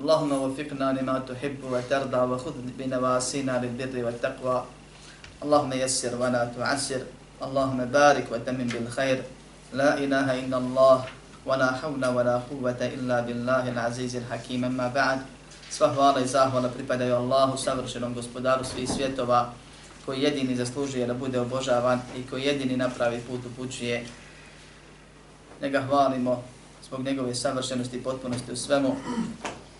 اللهم وفقنا لما تحب وترضى وخذ بنواسينا للبر والتقوى اللهم يسر ولا تعسر اللهم بارك وتمم بالخير لا إله إلا الله ولا حول ولا قوة إلا بالله العزيز الحكيم أما بعد Sva hvala i zahvala pripadaju Allahu, savršenom gospodaru svih svjetova, koji jedini zaslužuje da bude obožavan i koji jedini napravi put u pućije. Njega hvalimo zbog njegove savršenosti i potpunosti u svemu.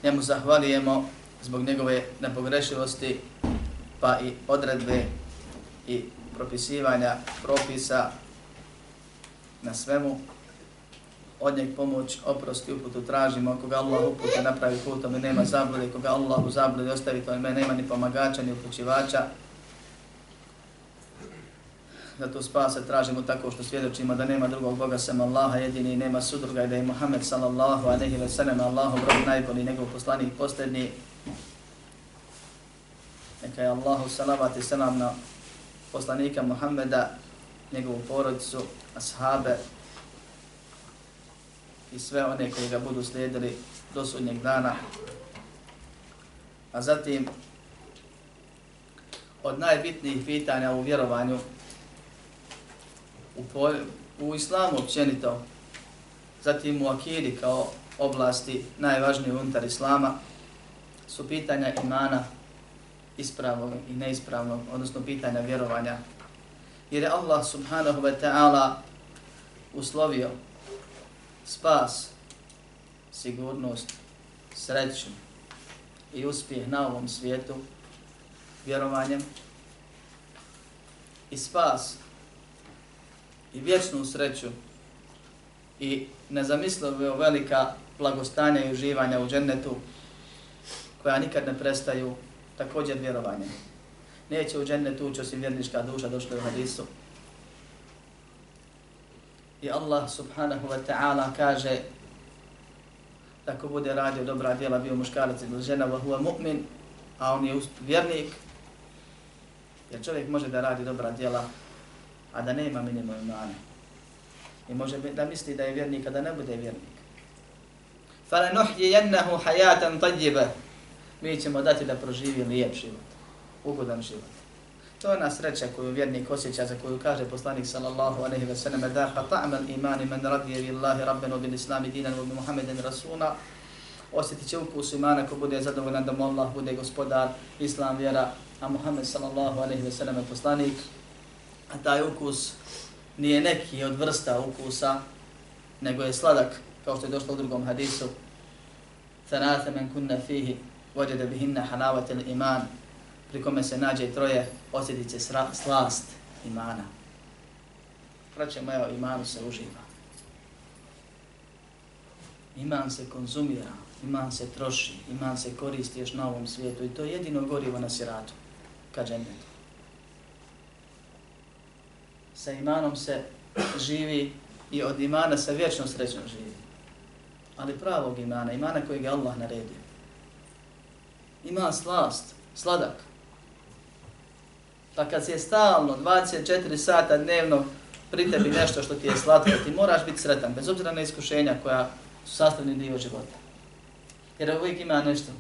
Njemu zahvalijemo zbog njegove nepogrešivosti, pa i odredbe i propisivanja propisa na svemu. Od njeg pomoć, oprosti, uputu tražimo. Koga Allah upute napravi putom i nema zablude, koga Allah u zabludi ostavi, to nema ni pomagača, ni upućivača. Da to spasa tražimo tako što svjedočimo da nema drugog Boga sem Allaha jedini i nema sudruga i da je Muhammed sallallahu aleyhi ve sellem Allahov rob najbolji njegov poslanik posljednji. Neka je Allahu salavat i selam na poslanika Muhammeda, njegovu porodicu, ashabe i sve one koji ga budu slijedili do sudnjeg dana. A zatim, od najbitnijih pitanja u vjerovanju u, poj, u islamu općenito, zatim u akidi kao oblasti najvažnije unutar islama, su pitanja imana ispravnog i neispravnog, odnosno pitanja vjerovanja. Jer je Allah subhanahu wa ta'ala uslovio spas, sigurnost, sreću i uspjeh na ovom svijetu vjerovanjem i spas i vječnu sreću i nezamislivo velika blagostanja i uživanja u džennetu koja nikad ne prestaju također vjerovanje. Neće u džennetu ući osim vjernička duša, došla u hadisu. I Allah subhanahu wa ta'ala kaže da ko bude radio dobra djela, bio muškarac ili žena, wa huwa mu'min, a on je vjernik, jer čovjek može da radi dobra djela, a da nema minimum imana. I može da misli da je vjernik, a da ne bude vjernik. فَلَنُحْيِيَنَّهُ حَيَاتًا طَيِّبًا Mi ćemo dati da proživi lijep život, ugodan život. To je ona sreća koju vjernik osjeća, za koju kaže poslanik sallallahu alaihi wa sallam, da ha ta'mal imani man radije bi Allahi rabbenu bil islami dinan bi Muhammeden rasuna, osjetit će ukus imana ko bude zadovoljan da mu Allah bude gospodar, islam, vjera, a Muhammed sallallahu alaihi wa sallam je poslanik, a taj ukus nije neki od vrsta ukusa, nego je sladak, kao što je došlo u drugom hadisu, Thanatha men kunna fihi, vođede bihinna halavatel iman, pri kome se nađe troje, osjetit će slast imana. Praće moja, imanu se uživa. Iman se konzumira, iman se troši, iman se koristi još na ovom svijetu i to je jedino gorivo na siratu, ka džennetu. Sa imanom se živi i od imana se vječno srećno živi. Ali pravog imana, imana kojeg je Allah naredio. Ima slast, sladak, Pa kad se je stalno 24 sata dnevno pri tebi nešto što ti je slatko, ti moraš biti sretan, bez obzira na iskušenja koja su sastavni dio života. Jer uvijek ima nešto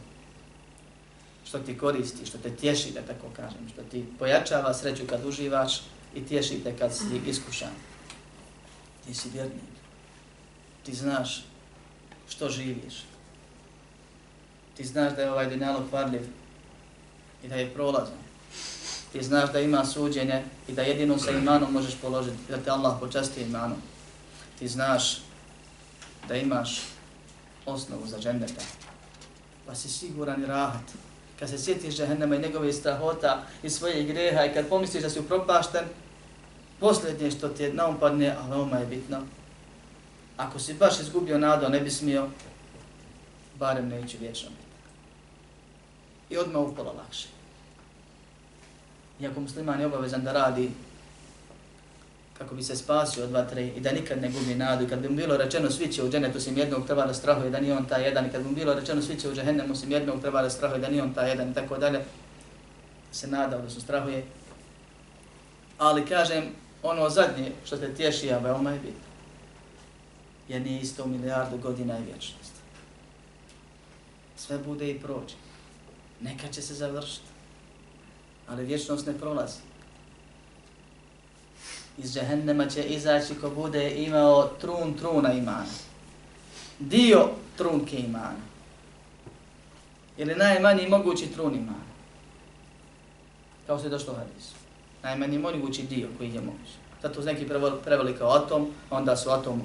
što ti koristi, što te tješi, da tako kažem, što ti pojačava sreću kad uživaš i tješi te kad si iskušan. Ti si vjernik. Ti znaš što živiš. Ti znaš da je ovaj dinalog varljiv i da je prolazan Ti znaš da ima suđenje i da jedino sa imanom možeš položiti, da te Allah počasti imanom. Ti znaš da imaš osnovu za dženneta, pa si siguran i rahat. Kad se sjetiš džehennema i njegove strahota i svoje greha i kad pomisliš da si upropašten, posljednje što ti je naumpadne, a veoma je bitno, ako si baš izgubio nadu, ne bi smio, barem neću vječno biti. I odmah upola lakše. Iako musliman je obavezan da radi kako bi se spasio od vatre i da nikad ne gubi nadu. I kad bi mu bilo rečeno svi će u dženetu osim jednog treba da strahuje da nije on ta jedan. I kad bi mu bilo rečeno svi će u džehennemu osim jednog treba da strahuje da nije on ta jedan i tako dalje. Se nada, odnosno strahuje. Ali kažem, ono zadnje što te tješi, a veoma je bitno. je nije isto milijardu godina i vječnost. Sve bude i prođe. Neka će se završiti. Ali vječnost ne prolazi iz džehennema će izaći ko bude imao trun truna imana. Dio trunke imana. Ili najmanji mogući trun imana. Kao se je došlo u hadisu. Najmanji mogući dio koji je moguć. Zato su neki preveli kao atom, onda su atom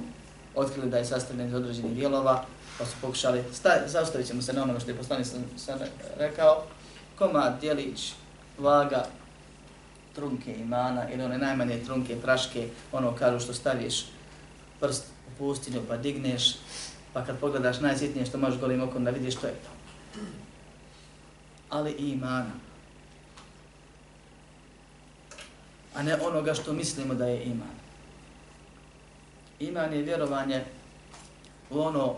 otkrili da je sastavljen iz određenih dijelova, pa su pokušali, zaustavit ćemo se na onome što je poslani sam, sam rekao, komad, dijelić, vaga, trunke imana ili one najmanje trunke praške, ono kažu što staviš prst u pustinju pa digneš, pa kad pogledaš najsitnije što možeš golim okom da vidiš što je to. Ali i imana. A ne onoga što mislimo da je iman. Iman je vjerovanje u ono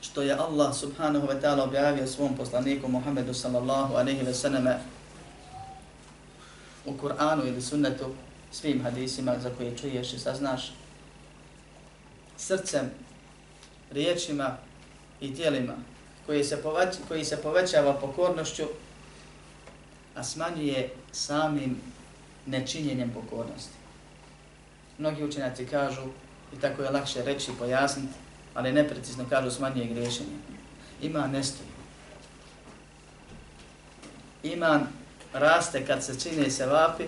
što je Allah subhanahu wa ta'ala objavio svom poslaniku Muhammedu sallallahu aleyhi wa sallam u Kur'anu ili sunnetu, svim hadisima za koje čuješ i saznaš, srcem, riječima i tijelima koji se, poveć, koji se povećava pokornošću, a smanjuje samim nečinjenjem pokornosti. Mnogi učenjaci kažu, i tako je lakše reći i pojasniti, ali neprecizno kažu smanjuje griješenje. Iman ne stoji. Iman raste kad se čine se vapi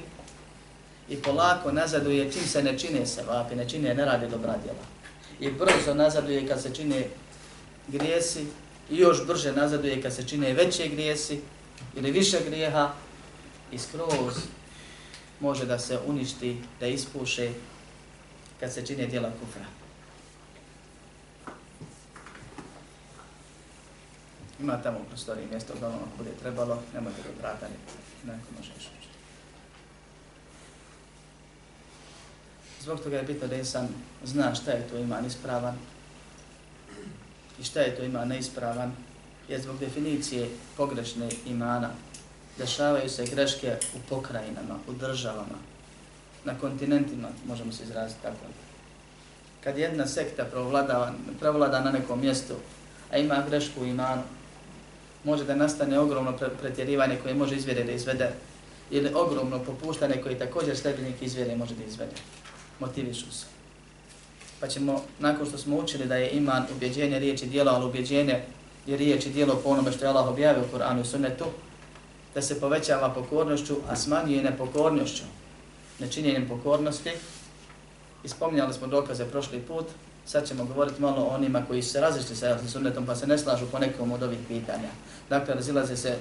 i polako nazaduje čim se ne čine se vapi, ne čine, ne radi dobra djela. I brzo nazaduje kad se čine grijesi i još brže nazaduje kad se čine veće grijesi ili više grijeha i skroz može da se uništi, da ispuše kad se čine djela kufra. Ima tamo u prostoriji mjesto uglavnom ako bude trebalo, nemojte do vrata, neko može još učiti. Zbog toga je bitno da sam zna šta je to iman ispravan i šta je to iman neispravan, je zbog definicije pogrešne imana. Dešavaju se greške u pokrajinama, u državama, na kontinentima, možemo se izraziti tako. Kad jedna sekta provlada na nekom mjestu, a ima grešku u imanu, može da nastane ogromno pretjerivanje koje može izvjere da izvede ili ogromno popuštanje koje također sljedbenik izvjere može da izvede. Motivišu se. Pa ćemo, nakon što smo učili da je iman ubjeđenje riječi dijela, ali ubjeđenje je riječi dijelo po onome što je Allah objavio u Koranu i Sunnetu, da se povećava pokornošću, a smanjuje nepokornošću, nečinjenjem pokornosti. Ispomnjali smo dokaze prošli put, sad ćemo govoriti malo o onima koji se različili sa sunnetom pa se ne slažu po nekom od ovih pitanja. Dakle, razilaze se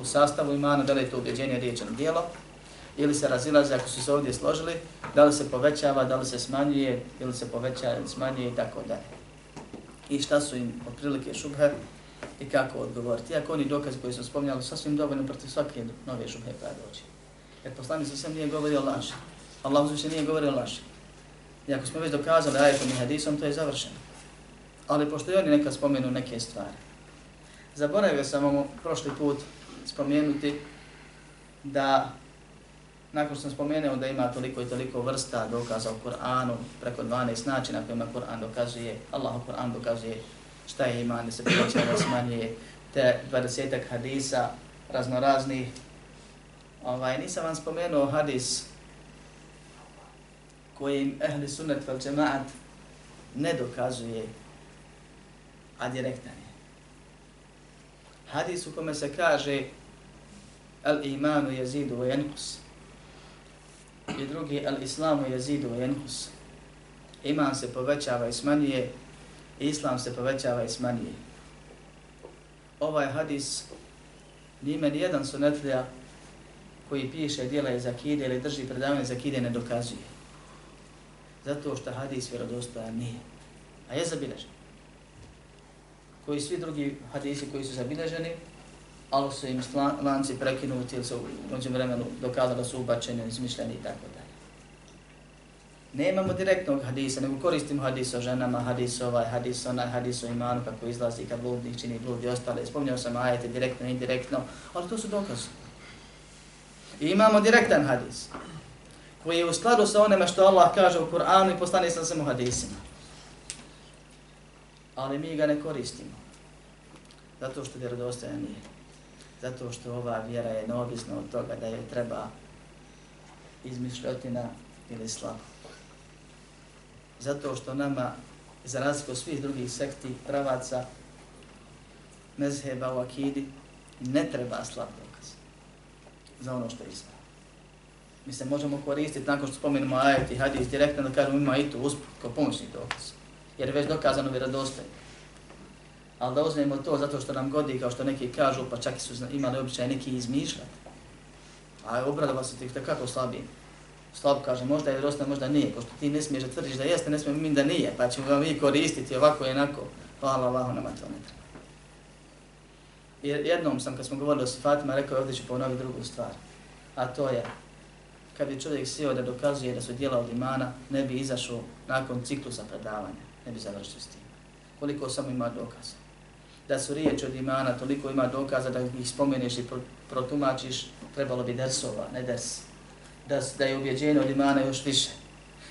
u sastavu imana, da li je to ubjeđenje riječeno dijelo, ili se razilaze ako su se ovdje složili, da li se povećava, da li se smanjuje, ili se povećava ili smanjuje i tako dalje. I šta su im otprilike šubhe i kako odgovoriti. Iako oni dokazi koji smo spomnjali, sasvim dovoljno protiv svake nove šubhe koja dođe. Jer poslanik se sam nije govorio laži. Allah uzviše nije govorio laži. I ako smo već dokazali ajetom i hadisom, to je završeno. Ali pošto i oni nekad spomenu neke stvari. Zaboravio sam vam prošli put spomenuti da nakon što sam spomenuo da ima toliko i toliko vrsta dokaza u Kur'anu, preko 12 načina kojima Kur'an dokazuje, Allah u Kur'an dokazuje šta je iman, da se povećava, da smanjuje, te 20 hadisa raznoraznih. Ovaj, nisam vam spomenuo hadis kojim ehli sunnet vel džemaat ne dokazuje, a direktan je. Hadis u kome se kaže al imanu jezidu wa jenkus. I drugi, al islamu jezidu wa jenkus. Iman se povećava i smanjuje, islam se povećava i smanjuje. Ovaj hadis, njime nijedan sunetlija koji piše dijela iz akide ili drži predavanje iz akide ne dokazuje. Zato što hadis vjerodostojan nije. A je zabilježen. Koji svi drugi hadisi koji su zabilježeni, ali su im lanci prekinuti ili su u vremenu dokazali da su ubačeni, izmišljeni i tako. Nemamo direktnog hadisa, nego koristimo hadis o ženama, hadis ovaj, hadis onaj, hadis o imanu kako izlazi kad bludnik čini blud i ostale. Spomnio sam ajete direktno i indirektno, ali to su dokaze. I imamo direktan hadis koji je u skladu sa onima što Allah kaže u Kur'anu i postane sa samo hadisima. Ali mi ga ne koristimo. Zato što vjerodostojan nije. Zato što ova vjera je neovisna od toga da je treba izmišljotina ili slabo. Zato što nama, za razliku svih drugih sekti, pravaca, mezheba u akidi, ne treba slab dokaz za ono što je ispravo. mi se možemo koristiti nakon što spomenemo ajet i hadis direktno da kažemo ima i to usput kao pomoćni dokaz. Jer je već dokazano vjerodostojno. Ali da uzmemo to zato što nam godi kao što neki kažu pa čak su imali običaj neki izmišljati. A obradova se tih takako slabiji. Slab kaže možda je vjerodostojno, možda nije. Pošto ti ne smiješ da tvrdiš da jeste, ne smijemo mi da nije. Pa ćemo ga mi koristiti ovako i onako. Hvala Allahu nama to ne treba. Jednom sam kad smo govorili o sifatima rekao ovdje ću ponoviti drugu stvar. A to je kad bi čovjek sjeo da dokazuje da su dijela od imana, ne bi izašao nakon ciklusa predavanja, ne bi završio s tim. Koliko samo ima dokaza. Da su riječi od imana, toliko ima dokaza da ih spomeneš i protumačiš, trebalo bi dersova, ne ders. Da, da je ubjeđenje od imana još više.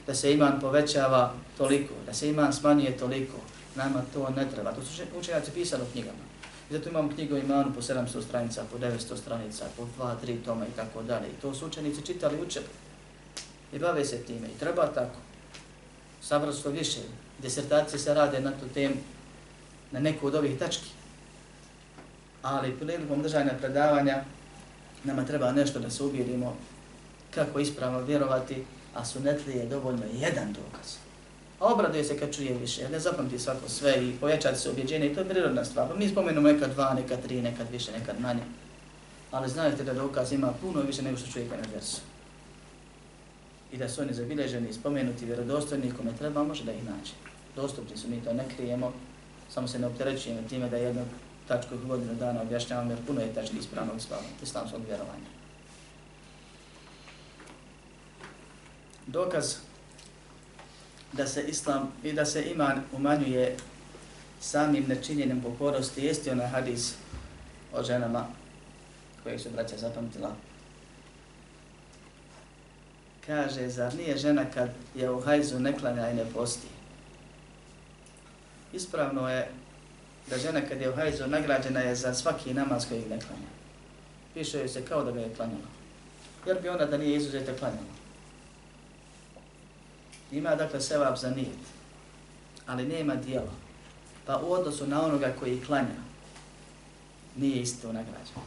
Da se iman povećava toliko, da se iman smanjuje toliko. Nama to ne treba. To su učenjaci pisali u knjigama. I zato imamo knjigu imanu po 700 stranica, po 900 stranica, po 2, 3 toma i tako dalje. I to su učenici čitali učili I bave se time. I treba tako. Savrsto više. Desertacije se rade na tu temu, na neku od ovih tački. Ali prilikom držanja predavanja nama treba nešto da se ubijedimo kako ispravno vjerovati, a sunetlije je dovoljno jedan dokaz. A obraduje se kad čuje više, ne zapamti svako sve i povećati se objeđenje i to je prirodna stvar. Pa mi spomenemo nekad dva, nekad tri, nekad više, nekad manje. Ali znajte da dokaz ima puno više nego što čuje na versu. I da su oni zabilježeni, spomenuti, vjerodostojni, kome treba, može da ih nađe. Dostupni su, mi to ne krijemo, samo se ne opterećujemo time da jednog tačku godinu dana objašnjavam, jer puno je tački ispravnog islamskog vjerovanja. Dokaz da se islam i da se iman umanjuje samim nečinjenim pokorosti, jeste onaj hadis o ženama koje su braća zapamtila. Kaže, zar nije žena kad je u hajzu ne klanja i ne posti? Ispravno je da žena kad je u hajzu nagrađena je za svaki namaz koji ne klanja. Piše se kao da ga je klanjala. Jer bi ona da nije izuzete klanjala. Ima dakle sevap za nijet, ali nema dijela. Pa u odnosu na onoga koji klanja, nije isto nagrađeno.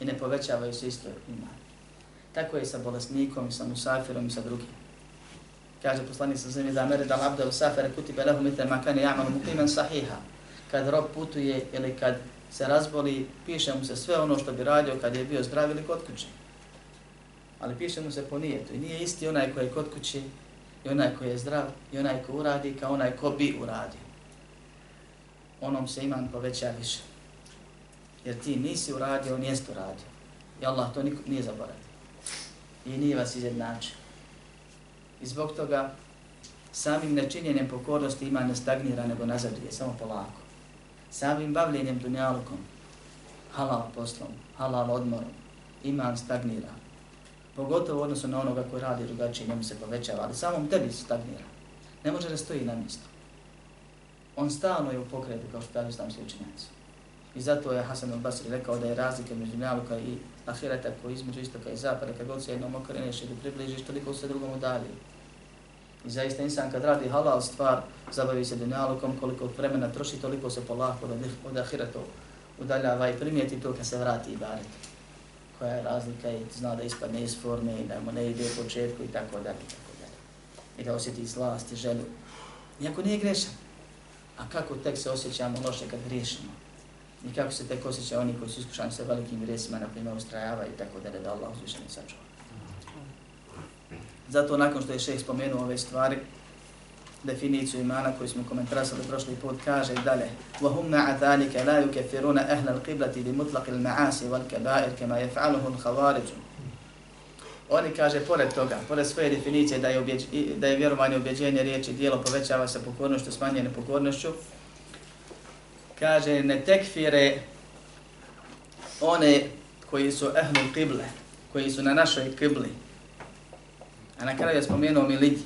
I ne povećavaju se isto ima. Tako je i sa bolesnikom, i sa musafirom, i sa drugim. Kaže poslanik sa zemlje da mere da labda u safere kuti belehu mite makane ja'mal mukimen sahiha. Kad rob putuje ili kad se razboli, piše mu se sve ono što bi radio kad je bio zdrav ili kod kuće. Ali piše mu se po nijetu. I nije isti onaj koji je kod kuće i onaj koji je zdrav i onaj ko uradi kao onaj ko bi uradio. Onom se iman poveća više. Jer ti nisi uradio, on jeste uradio. I Allah to nije zaboravio. I nije vas izjednačio. I zbog toga samim nečinjenjem pokornosti ima ne stagnira nego nazaduje, samo polako. Samim bavljenjem dunjalukom, halal poslom, halal odmorom, iman stagnira. Pogotovo odnosno na onoga koji radi drugačije, njemu se povećava, ali samom tebi stagnira. Ne može da stoji na mjestu. On stalno je u pokretu, kao što kažu islamski učenjaci. I zato je Hasan al-Basri rekao da je razlika među naluka i ahireta koji između istoka i zapada, kad god se jednom okreneš ili približiš, toliko se drugom udalji. I zaista insan kad radi halal stvar, zabavi se dunjalukom, koliko vremena troši, toliko se polako od ahireta udaljava i primijeti to kad se vrati i bareti koja je razlika i zna da ispadne iz forme i da mu ne ide u početku i tako dalje. I, tako dalje. I da osjeti zlast i želju. Iako nije grešan. A kako tek se osjećamo loše kad griješimo? I kako se tek osjeća oni koji su iskušani sa velikim grijesima, na primjer, ustrajavaju i tako dalje, da Allah uzvišeni sačuva. Zato nakon što je šeh spomenuo ove stvari, definiciju imana koju smo komentarasali prošli put, kaže i dalje وَهُمْ مَعَ ذَلِكَ لَا يُكَفِرُونَ أَهْلَ الْقِبْلَةِ بِمُطْلَقِ الْمَعَاسِ وَالْكَبَائِرْ كَمَا يَفْعَلُهُ الْخَوَارِجُ Oni kaže, pored toga, pored svoje definicije da je, objeđ, da je vjerovanje, objeđenje, riječi, dijelo povećava sa pokornošću, smanjuje nepokornošću, kaže, ne tekfire one koji su ehlu kible, koji su na našoj kibli. A na kraju je spomenuo militi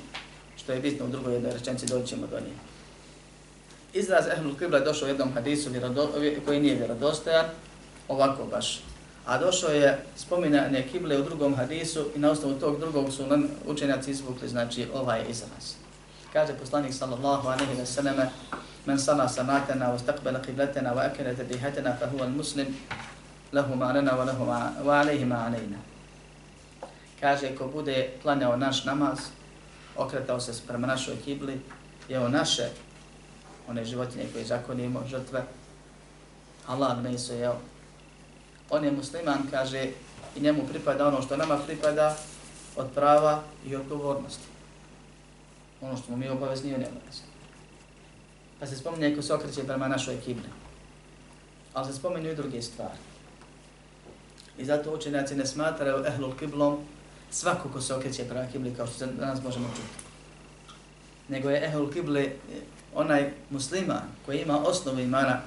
što je bitno u drugoj jednoj rečenci, ćemo do nje. Izraz Ehlul kibla je došao u jednom hadisu koji nije vjerodostojan, ovako baš. A došao je spominanje kible u drugom hadisu i na osnovu tog drugog su učenjaci izvukli, znači ovaj izraz. Kaže poslanik sallallahu alaihi wa sallam, men sana sanatana, wa stakbala qiblatana, wa akira tadihatana, fa huwa muslim, lahu ma'alana, wa, lahu ma, wa alaihi ma'alina. Kaže, ko bude planjao naš namaz, okretao se prema našoj kibli, je o naše, one životinje koje zakonimo, žrtve, Allah ne su jeo. On je musliman, kaže, i njemu pripada ono što nama pripada od prava i odgovornosti. Ono što mu mi obavezni, i je. Pa se spominje ko se okreće prema našoj kibli. Ali se spominju i druge stvari. I zato učenjaci ne smatraju ehlul kiblom svako ko se okreće prema kibli, kao što se danas možemo čuti. Nego je ehul kibli e, onaj musliman koji ima osnovu imana,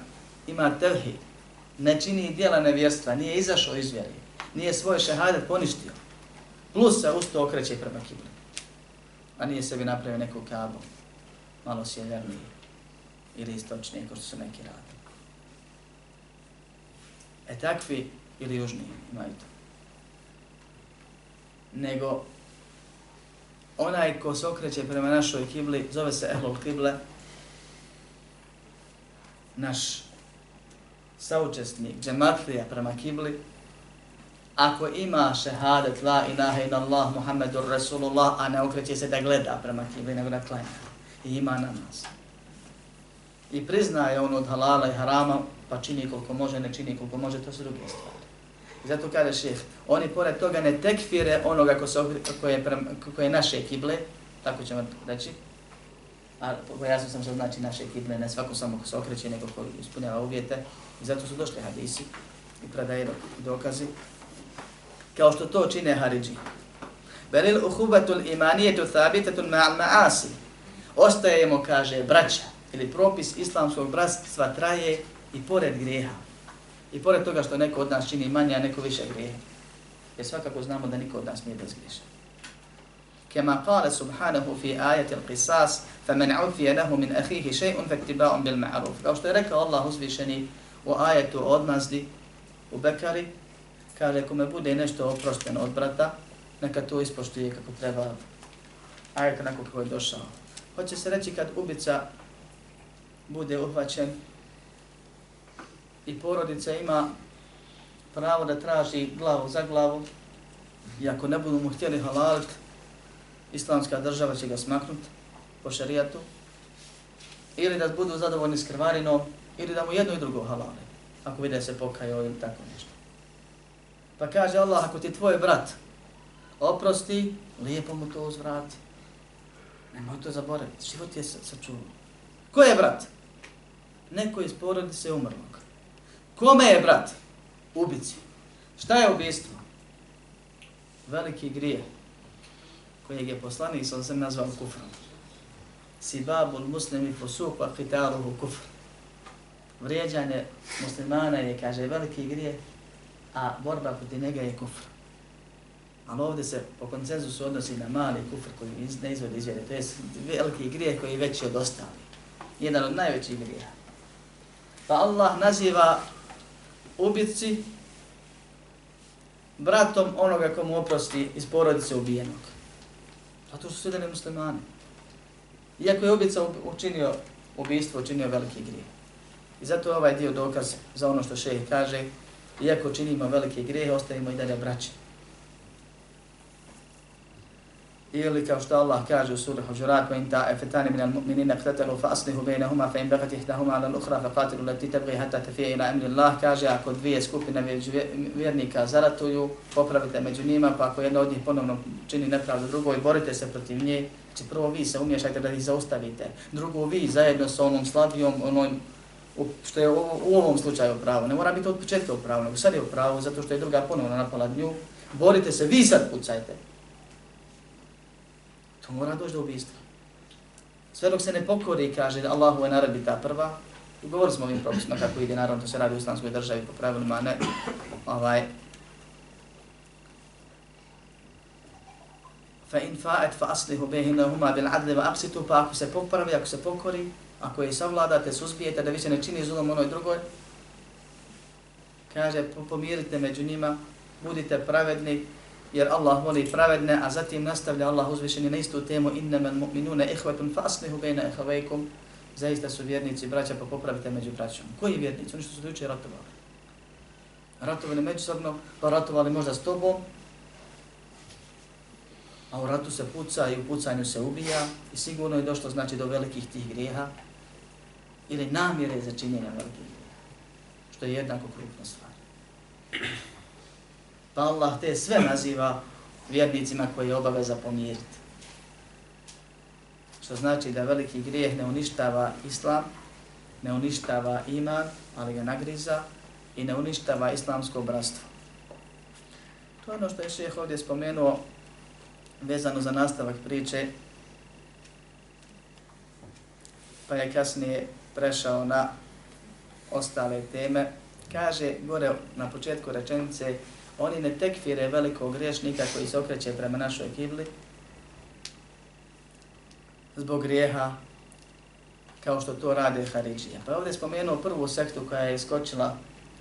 ima tevhid, ne čini dijela nevjerstva, nije izašao iz vjeri, nije svoj šehadet poništio, plus se usto okreće prema kibli. A nije sebi napravio neku kabu, malo sjeverniji ili istočniji, kao što su neki radili. E takvi ili južniji imaju to nego onaj ko se okreće prema našoj kibli, zove se Ehlul Kible, naš saučesnik, džematlija prema kibli, ako ima šehadet la ilaha in Allah Muhammedur Rasulullah, a ne okreće se da gleda prema kibli, nego da klanja. I ima namaz. I priznaje on od halala i harama, pa čini koliko može, ne čini koliko može, to su druge stvari. I zato kaže šef, oni pored toga ne tekfire onoga ko, se, ko, je, ko je naše kible, tako ćemo reći, a pojasnio sam što znači naše kible, ne svako samo ko se okreće, nego ko ispunjava uvjete. I zato su došli hadisi i predaje dokazi, kao što to čine Haridži. Belil uhubatul imanijetu thabitetun ma'al ma'asi. Ostajemo, kaže, braća, ili propis islamskog bratstva traje i pored grijeha. I pored toga što neko od nas čini manje, a neko više grije. Jer svakako znamo da niko od nas nije bezgriješan. Kema kale subhanahu fi ajati al-qisas, fa men ufije nehu min ahihi še'un fa ktiba'un bil ma'ruf. Kao što je rekao Allah uzvišeni u ajetu odmazdi u Bekari, kaže kome bude nešto oprošteno od brata, neka to ispoštuje kako treba, ajet onako kako je došao. Hoće se reći kad ubica bude uhvaćen, i porodica ima pravo da traži glavu za glavu i ako ne budu mu htjeli halalit, islamska država će ga smaknut po šarijatu ili da budu zadovoljni s krvarinom ili da mu jedno i drugo halali ako vide se pokajao ili tako nešto. Pa kaže Allah, ako ti tvoj brat oprosti, lijepo mu to uzvrati. Nemoj to zaboraviti, život je sačuvan. Ko je brat? Neko iz porodice umrlog. Kome je brat? Ubici. Šta je ubistvo? Veliki grije kojeg je poslanik sa sam nazvao kufrom. Sibabul muslimi fusuk wa qitaluhu kufr. Vrijeđanje muslimana je, kaže, veliki grije, a borba protiv njega je kufr. Ali ovdje se po koncenzusu odnosi na mali kufr koji ne izvodi izvjede. To je veliki grije koji je veći od ostali. Jedan od najvećih grija. Pa Allah naziva ubici bratom onoga komu oprosti iz porodice ubijenog. Zato su sudjeli muslimani. Iako je ubica učinio ubistvo, učinio veliki grije. I zato je ovaj dio dokaz za ono što šeji kaže, iako činimo velike grehe, ostavimo i dalje braće. Ili kao što Allah kaže u suri Hujurat وَإِنْ تَعَفَتَانِ مِنَ الْمُؤْمِنِينَ اقْتَتَلُوا فَأَصْلِهُ بَيْنَهُمَا fa aslihu إِحْدَهُمَا عَلَى الْأُخْرَى فَقَاتِلُوا ihdahuma 'ala al-ukhra إِلَى أَمْرِ اللَّهِ tabghi ila kaže ako dvije skupine vjernika zaratuju popravite među njima pa ako jedna od njih ponovno čini nepravdu drugoj borite se protiv nje. Znači prvo vi se umješajte da ih zaustavite. Drugo vi zajedno sa onom slabijom onom što je u, u ovom slučaju pravo ne mora biti od početka u pravo nego sad je u pravo zato što je druga ponovno napala nju borite se vi sad pucajte. To mora doći do ubijstva. Sve dok se ne pokori, kaže da Allahu je naredbi ta prva, i govorili smo ovim propisima kako ide, naravno to se radi u islamskoj državi po pravilima, ne, ovaj, fa in fa'at fa aslihu bainahuma bil adli wa aqsitu pa ako se popravi ako se pokori ako je savladate suzbijete da više ne čini zulom onoj drugoj kaže pomirite među njima budite pravedni jer Allah voli pravedne, a zatim nastavlja Allah uzvišeni na istu temu innama mu'minuna ihwatun fa aslihu bayna akhawaykum. Zaista su vjernici braća pa popravite među braćom. Koji vjernici? Oni što su dojuče ratovali. Ratovali međusobno, pa ratovali možda s tobom, a u ratu se puca i u pucanju se ubija i sigurno je došlo znači do velikih tih grijeha ili namjere za činjenje velikih grijeha, što je jednako krupna stvar. Pa Allah te sve naziva vjernicima koji je obaveza pomiriti. Što znači da veliki grijeh ne uništava islam, ne uništava iman, ali ga nagriza i ne uništava islamsko bratstvo. To je ono što je šeheh ovdje spomenuo vezano za nastavak priče, pa je kasnije prešao na ostale teme. Kaže gore na početku rečenice Oni ne tekfire velikog griješnika koji se okreće prema našoj kibli zbog grijeha kao što to rade Haridžija. Pa ovdje spomenuo prvu sektu koja je iskočila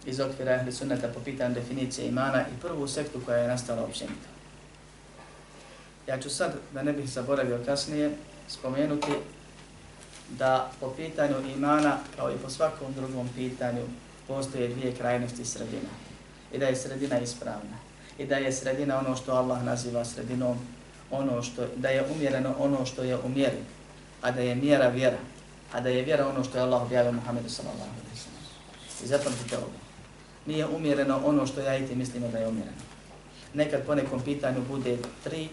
iz okvira Ehli Sunneta po pitanju definicije imana i prvu sektu koja je nastala općenito. Ja ću sad, da ne bih zaboravio kasnije, spomenuti da po pitanju imana, kao i po svakom drugom pitanju, postoje dvije krajnosti sredina i da je sredina ispravna i da je sredina ono što Allah naziva sredinom, ono što da je umjereno ono što je umjeri, a da je mjera vjera, a da je vjera ono što je Allah objavio Muhammedu sallallahu alejhi ve sellem. I zapamtite ovo. Nije umjereno ono što ja i ti mislimo da je umjereno. Nekad po nekom pitanju bude tri,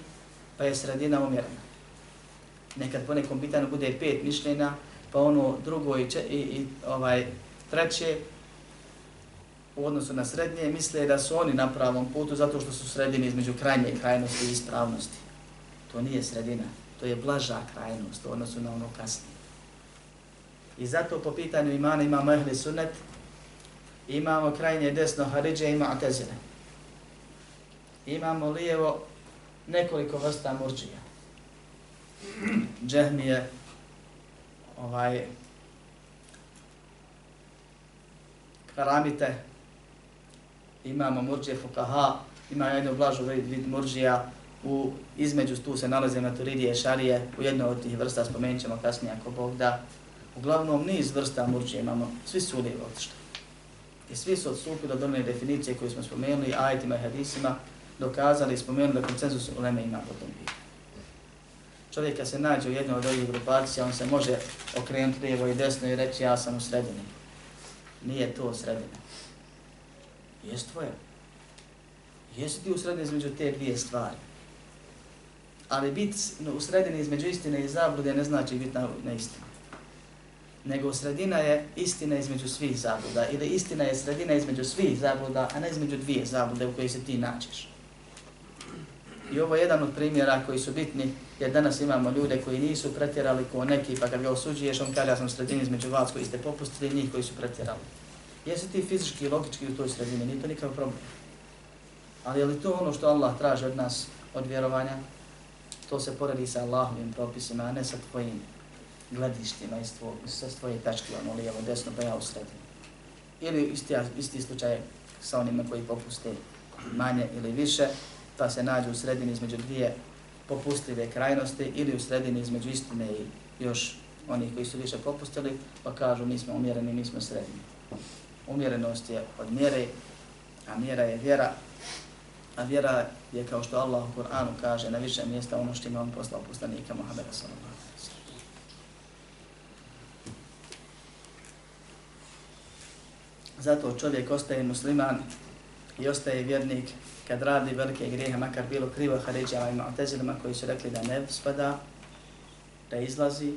pa je sredina umjerena. Nekad po nekom pitanju bude pet mišljena, pa ono drugo i, če, i, i ovaj treće, u odnosu na srednje, misle da su oni na pravom putu zato što su sredini između krajnje krajnosti i ispravnosti. To nije sredina, to je blaža krajnost u odnosu na ono kasnije. I zato po pitanju imana imamo ehli sunnet, imamo krajnje desno Haridže i Mu'tazile. Imamo lijevo nekoliko vrsta murđija. Džehmije, ovaj, karamite, imamo murđije fukaha, ima jednu blažu vid, vid murđija, u, između tu se nalaze maturidije šarije, u jednoj od tih vrsta spomenut ćemo kasnije ako Bog da. Uglavnom niz vrsta murđije imamo, svi su ulijevo otišli. I svi su odstupili od one definicije koju smo spomenuli, ajetima i hadisima, dokazali i spomenuli da koncenzus uleme ima po tom pitanju. Čovjek kad se nađe u jednoj od ovih grupacija, on se može okrenuti lijevo i desno i reći ja sam u sredini. Nije to sredina. Jes tvoje. Jesi ti u između te dvije stvari. Ali biti usreden između istine i zablude ne znači biti na, na istinu. Nego sredina je istina između svih zabluda. Ili istina je sredina između svih zabluda, a ne između dvije zablude u kojoj se ti naćeš. I ovo je jedan od primjera koji su bitni, jer danas imamo ljude koji nisu pretjerali ko neki, pa kad ga osuđuješ, on kaže ja sam sredini između vas koji ste popustili njih koji su pretjerali. Jesi ti fizički i logički u toj sredini, nije to nikakav problem. Ali je li to ono što Allah traži od nas, od vjerovanja? To se poredi sa Allahovim propisima, a ne sa tvojim gledištima iz tvoj, sa tvoje tačke, ono lijevo, desno, pa ja u sredini. Ili isti, isti slučaj sa onima koji popuste manje ili više, pa se nađu u sredini između dvije popustljive krajnosti ili u sredini između istine i još onih koji su više popustili, pa kažu mi smo umjereni, mi smo sredini umjerenost je od mjere, A mjera je vjera, a vjera je kao što Allah u Kur'anu kaže na više mjesta ono što ima on poslao poslanika Muhammeda sallallahu alaihi wa sallam. Zato čovjek ostaje musliman i ostaje vjernik kad radi velike grijehe, makar bilo krivo Haridžama i Mu'tazilima koji su rekli da ne spada, da izlazi,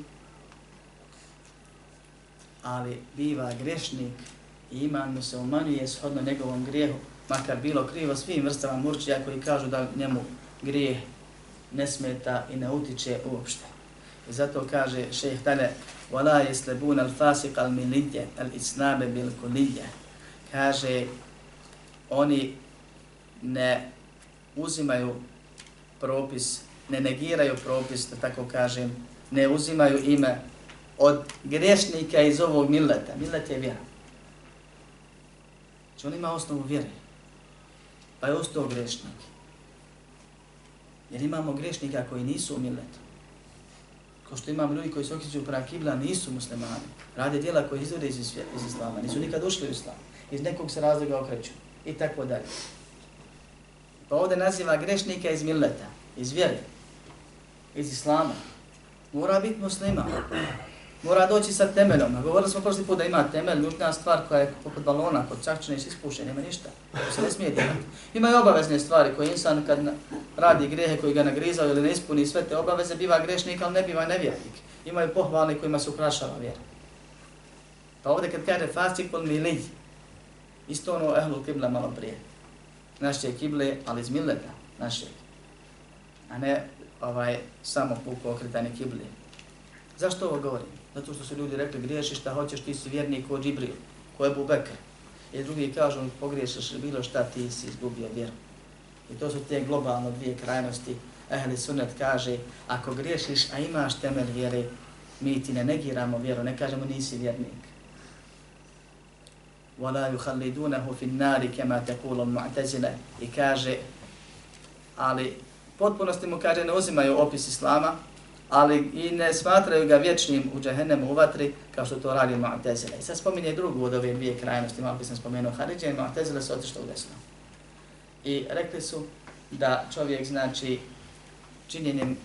ali biva grešnik i iman mu se umanjuje shodno njegovom grijehu, makar bilo krivo svim vrstama murčija koji kažu da njemu grijeh ne smeta i ne utiče uopšte. I zato kaže šejh Tane, وَلَا يَسْلَبُونَ الْفَاسِقَ الْمِلِيَّ الْإِسْنَابَ بِالْكُلِيَّ Kaže, oni ne uzimaju propis, ne negiraju propis, da tako kažem, ne uzimaju ime od grešnika iz ovog mileta. Milet je vjera. Znači on ima osnovu vjere. Pa je ostao grešnik. Jer imamo grešnika koji nisu u miletu. Ko što imamo ljudi koji se okreću prema kibla, nisu muslimani. Rade dijela koji izvode iz, iz islama. Nisu nikad ušli u islam. Iz nekog se razloga okreću. I tako dalje. Pa ovdje naziva grešnika iz milleta, iz vjere, iz islama. Mora biti musliman. Mora doći sa temeljom. Govorili smo prošli put da ima temelj, nužna stvar koja je poput balona, kod čakčine i ispuše, nema ništa. To se ne smije djelati. Ima i obavezne stvari koje insan kad radi grehe koji ga nagrizao ili ne ispuni sve te obaveze, biva grešnik, ali ne biva nevjernik. Imaju pohvalne kojima se ukrašava vjera. Pa ovdje kad kaže fasik mi milij, isto ono ehlu kibla malo prije naše kible, ali iz mileta naše. A ne ovaj samo puko okretanje kible. Zašto ovo govorim? Zato što su ljudi rekli, griješiš šta hoćeš, ti si vjernik ko Džibril, ko je Bubekr. I drugi kažu, pogriješiš bilo šta, ti si izgubio vjeru. I to su te globalno dvije krajnosti. Ehli sunet kaže, ako griješiš, a imaš temelj vjere, mi ti ne negiramo vjeru, ne kažemo nisi vjernik. ولا يخلدونه في النار كما تقول المعتزله i kaže ali potpunosti mu kaže ne uzimaju opis islama ali i ne smatraju ga vječnim u džehennemu u vatri kao što to radi Mu'tezile. I sad spominje drugu od ove dvije krajnosti, malo bi sam spomenuo Haridje Mu'tezile su otišli u desno. I rekli su da čovjek znači činjenjem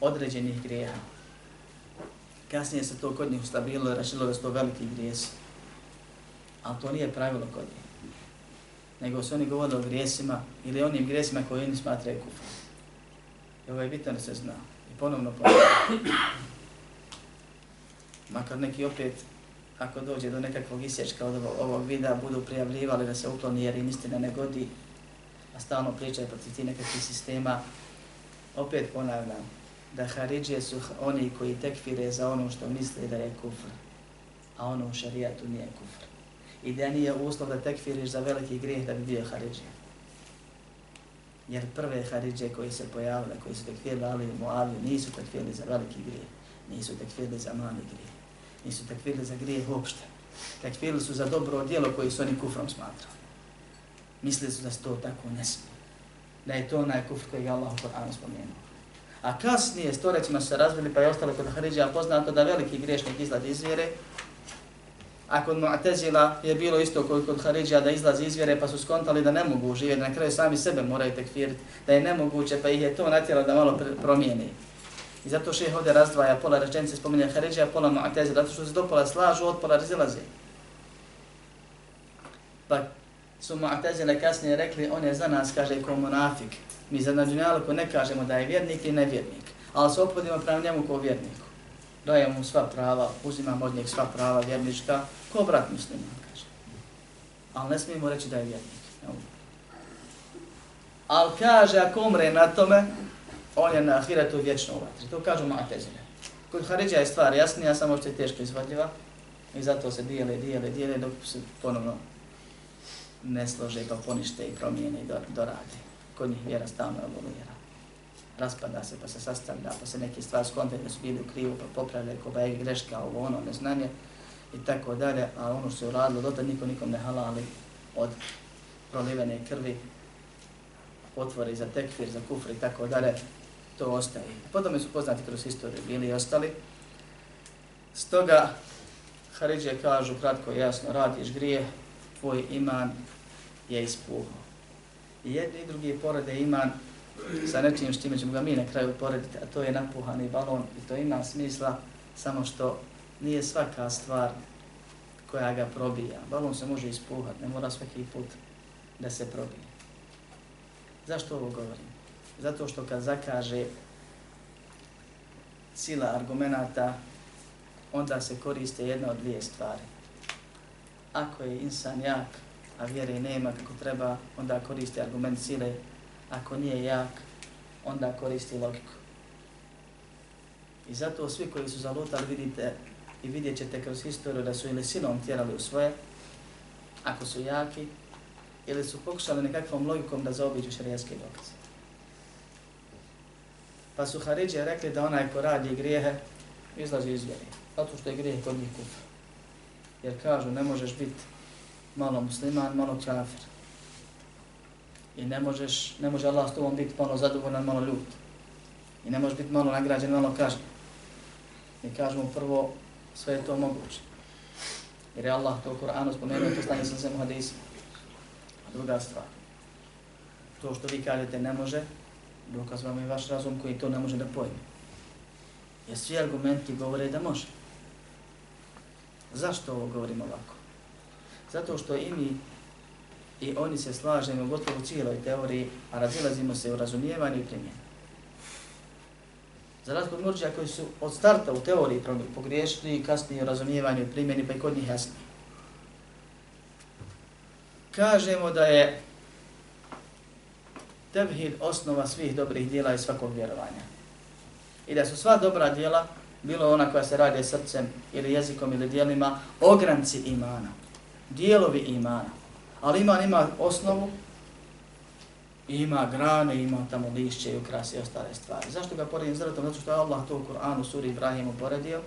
određenih grijeha. Kasnije se to kod njih ustabililo i rašilo da su to veliki grijesi ali to nije pravilo kod njih. Nego su oni govorili o grijesima ili onim grijesima koje oni smatraju kufrom. I ovo je bitno da se znao. I ponovno ponovno. Makar neki opet, ako dođe do nekakvog isječka od ovog videa, budu prijavljivali da se ukloni jer im istina ne godi, a stalno pričaju protiv ti nekakvih sistema, opet ponavljam, da Haridžije su oni koji tekfire za ono što misle da je kufr, a ono u šarijatu nije kufr i da nije uslov da tekfiriš za veliki grijeh da bi bio Haridžija. Jer prve Haridže koji se pojavile, koji su tekfirili Ali i Muavi, nisu tekfirili za veliki grijeh, nisu tekfirili za mali grijeh, nisu tekfirili za grijeh uopšte. Tekfirili su za dobro djelo koji su oni kufrom smatrali. Mislili su da se to tako ne smije. Da je to onaj kufr koji je Allah u Koranu spomenuo. A kasnije, storećima se razvili, pa je ostalo kod Haridža poznato da veliki griješnik izladi iz vjere, a kod Mu'tazila je bilo isto kod, kod Haridžija da izlazi iz vjere pa su skontali da ne mogu živjeti, na kraju sami sebe moraju tekfiriti, da je nemoguće pa ih je to natjelo da malo promijeni. I zato šeh ovdje razdvaja pola rečenice spominje Haridžija, pola Mu'tazila, zato što se do pola slažu, od pola razilaze. Pa su Mu'tazile kasnije rekli, on je za nas, kaže, ko monafik. Mi za nađunjalku ne kažemo da je vjernik i nevjernik, ali se opodimo prema njemu kao vjerniku Dajemo mu sva prava, uzimamo od njeg sva prava vjernička, ko brat musliman, kaže. Ali ne smijemo reći da je vjernik. Ali kaže, ako umre na tome, on je na ahiretu vječno u vatri. To kažu Mu'tezile. Kod Haridja je stvar jasnija, samo što je teško izvadljiva I zato se dijele, dijele, dijele, dok se ponovno ne slože, pa ponište i promijene i dorade. Kod njih vjera stalno evoluira raspada se, pa se sastavlja, pa se neke stvari skontaju da su bili u krivu, pa popravljaju ko je greška, ovo ono, neznanje i tako dalje, a ono što se uradilo, dotad niko nikom ne halali od prolivene krvi, otvori za tekfir, za kufr i tako dalje, to ostaje. Potom su poznati kroz historiju bili i ostali. Stoga, Haridže kažu kratko i jasno, radiš grije, tvoj iman je ispuhao. I jedni i drugi porede iman sa nečim što ćemo ga mi na kraju porediti, a to je napuhani balon i to ima smisla samo što nije svaka stvar koja ga probija. Balon se može ispuhati, ne mora svaki put da se probije. Zašto ovo govorim? Zato što kad zakaže sila argumenta, onda se koriste jedna od dvije stvari. Ako je insan jak, a vjere nema kako treba, onda koristi argument sile. Ako nije jak, onda koristi logiku. I zato svi koji su zalutali vidite i vidjet ćete kroz historiju da su ili silom tjerali u svoje, ako su jaki, ili su pokušali nekakvom logikom da zaobiđu šarijaske dokaze. Pa su Haridje rekli da onaj ko radi grijehe, izlazi iz vjeri. Zato što je grijeh kod njih kufr. Jer kažu, ne možeš biti malo musliman, malo kafir. I ne možeš, ne može Allah s tobom biti malo zadovoljan, malo ljut. I ne može biti malo nagrađen, malo kažnjen. I kažemo prvo, sve je to moguće. Jer je Allah to u Koranu spomenuo, to stanje sam svemu u. A druga stvar, to što vi kažete ne može, dokaz vam je vaš razum koji to ne može da pojme. Jer svi argumenti govore da može. Zašto ovo govorimo ovako? Zato što i mi i oni se slažemo gotovo u cijeloj teoriji, a razilazimo se u razumijevanju i primjenu. Za razliku od murđija koji su od starta u teoriji pogriješili i kasnije u razumijevanju i primjeni, pa i kod njih jasnije. Kažemo da je tevhid osnova svih dobrih dijela i svakog vjerovanja. I da su sva dobra dijela, bilo ona koja se radi srcem ili jezikom ili dijelima, ogranci imana, dijelovi imana. Ali iman ima osnovu, ima grane, ima tamo lišće i ukras i ostale stvari. Zašto ga poredim zrtom? Zato što je Allah to u Kur'anu, suri Ibrahimu poredio,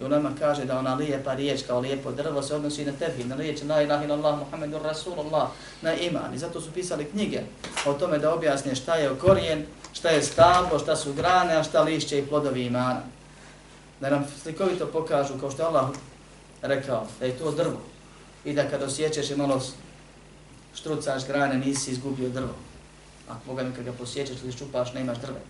I u nama kaže da ona lijepa riječ kao lijepo drvo se odnosi na tevhid, na riječ la ilaha illallah Muhammedur Rasulullah, na iman. I zato su pisali knjige o tome da objasne šta je korijen, šta je stablo, šta su grane, a šta lišće i plodovi imana. Da nam slikovito pokažu kao što je Allah rekao da je to drvo i da kad osjećaš i malo štrucaš grane nisi izgubio drvo. Ako Boga mi kad ga posjećaš ili ščupaš ne imaš drveta.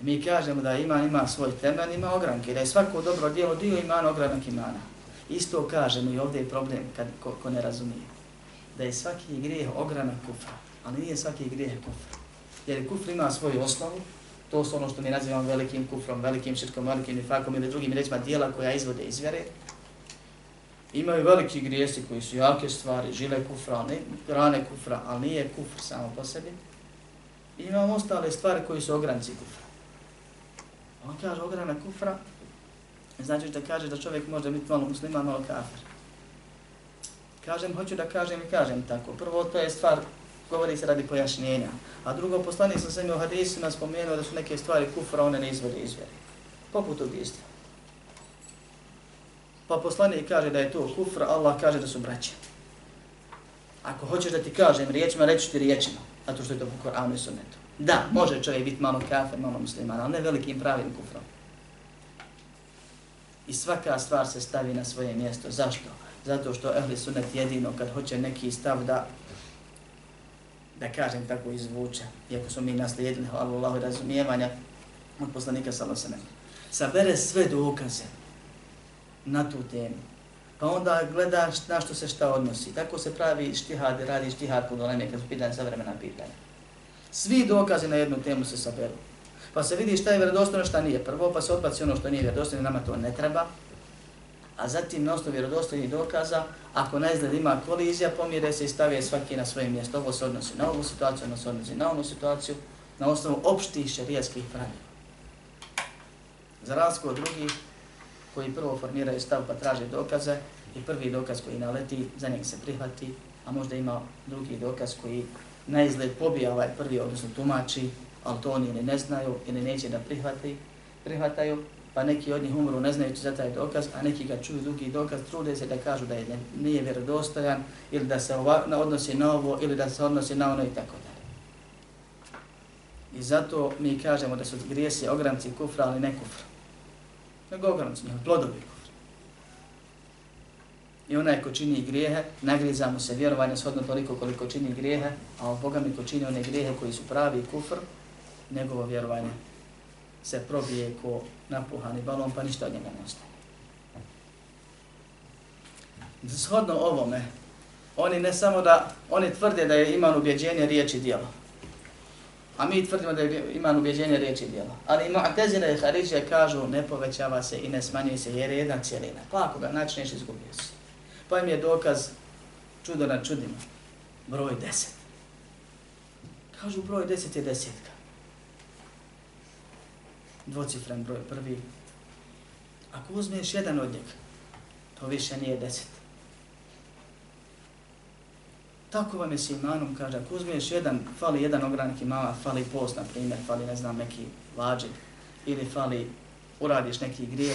Mi kažemo da ima ima svoj temen, ima ogranke, da je svako dobro djelo dio imana, ogranak imana. Isto kažemo i ovdje je problem kad ko, ko ne razumije. Da je svaki grijeh ogranak kufra, ali nije svaki grijeh kufra. Jer kufr ima svoju osnovu, to su ono što mi nazivamo velikim kufrom, velikim širkom, velikim nifakom ili drugim rećima dijela koja izvode iz vjere. Imaju veliki grijesi koji su jake stvari, žile kufra, ne, rane kufra, ali nije kufr samo po sebi. I imamo ostale stvari koji su ogranci kufra. On kaže ograna kufra, znači da kaže da čovjek može biti malo musliman, malo kafir. Kažem, hoću da kažem i kažem tako. Prvo, to je stvar, govori se radi pojašnjenja. A drugo, poslanik sam se mi u hadisima spomenuo da su neke stvari kufra, one ne izvode izvjeri. Poput ubijstva. Pa poslanik kaže da je to kufr, Allah kaže da su braće. Ako hoćeš da ti kažem riječima, reći ti riječima, zato što je to po Koranu i Sunnetu. Da, može čovjek biti malo kafir, malo musliman, ali ne velikim pravim kufrom. I svaka stvar se stavi na svoje mjesto. Zašto? Zato što ehli sunnet jedino kad hoće neki stav da da kažem tako izvuče, iako su mi naslijedili hvala Allahu razumijevanja od poslanika sallallahu alejhi ve sellem. Sabere sve dokaze na tu temu. Pa onda gledaš na što se šta odnosi. Tako se pravi štihad, radi štihad kod oleme kad su pitanje savremena pitanja. Svi dokazi na jednu temu se saberu. Pa se vidi šta je vjerodostojno, šta nije. Prvo pa se odbaci ono što nije vjerodostojno, nama to ne treba. A zatim na osnovu vjerodostojnih dokaza, ako na izgled ima kolizija, pomire se i stavije svaki na svoje mjesto. Ovo se odnosi na ovu situaciju, ono se odnosi na onu situaciju, na osnovu opštih šarijatskih pravila. Za razliku od drugih, koji prvo formiraju stav pa traže dokaze, i prvi dokaz koji naleti, za njeg se prihvati, a možda ima drugi dokaz koji na izgled pobija ovaj prvi, odnosno tumači, ali to oni ili ne znaju ili neće da prihvati, prihvataju, pa neki od njih umru ne znajući za taj dokaz, a neki ga čuju drugi dokaz, trude se da kažu da je ne, nije vjerodostojan ili da se ova, na, odnosi na ovo ili da se odnosi na ono i tako dalje. I zato mi kažemo da su grijesi ogranci kufra, ali ne kufra. Nego ogranci, njih, plodovi kufra. I onaj ko čini grijehe, nagriza mu se vjerovanje shodno toliko koliko čini grijehe, a on Boga mi ko čini one grijehe koji su pravi kufr, njegovo vjerovanje se probije ko napuhani balon, pa ništa od njega ne ostaje. Shodno ovome, oni ne samo da, oni tvrde da je iman ubjeđenje riječi djela. A mi tvrdimo da je iman ubjeđenje riječi djela. Ali Mu'tazila i Haridžija kažu ne povećava se i ne smanjuje se jer je jedna cijelina. Pa ako ga načneš izgubio se. Pa im je dokaz čudo na čudima. Broj deset. Kažu broj deset je desetka. Dvocifren broj prvi. Ako uzmeš jedan od njega, to više nije deset. Tako vam je s imanom, kaže, ako uzmeš jedan, fali jedan ogranik imama, fali post, na primjer, fali, ne znam, neki vađib, ili fali, uradiš neki grije,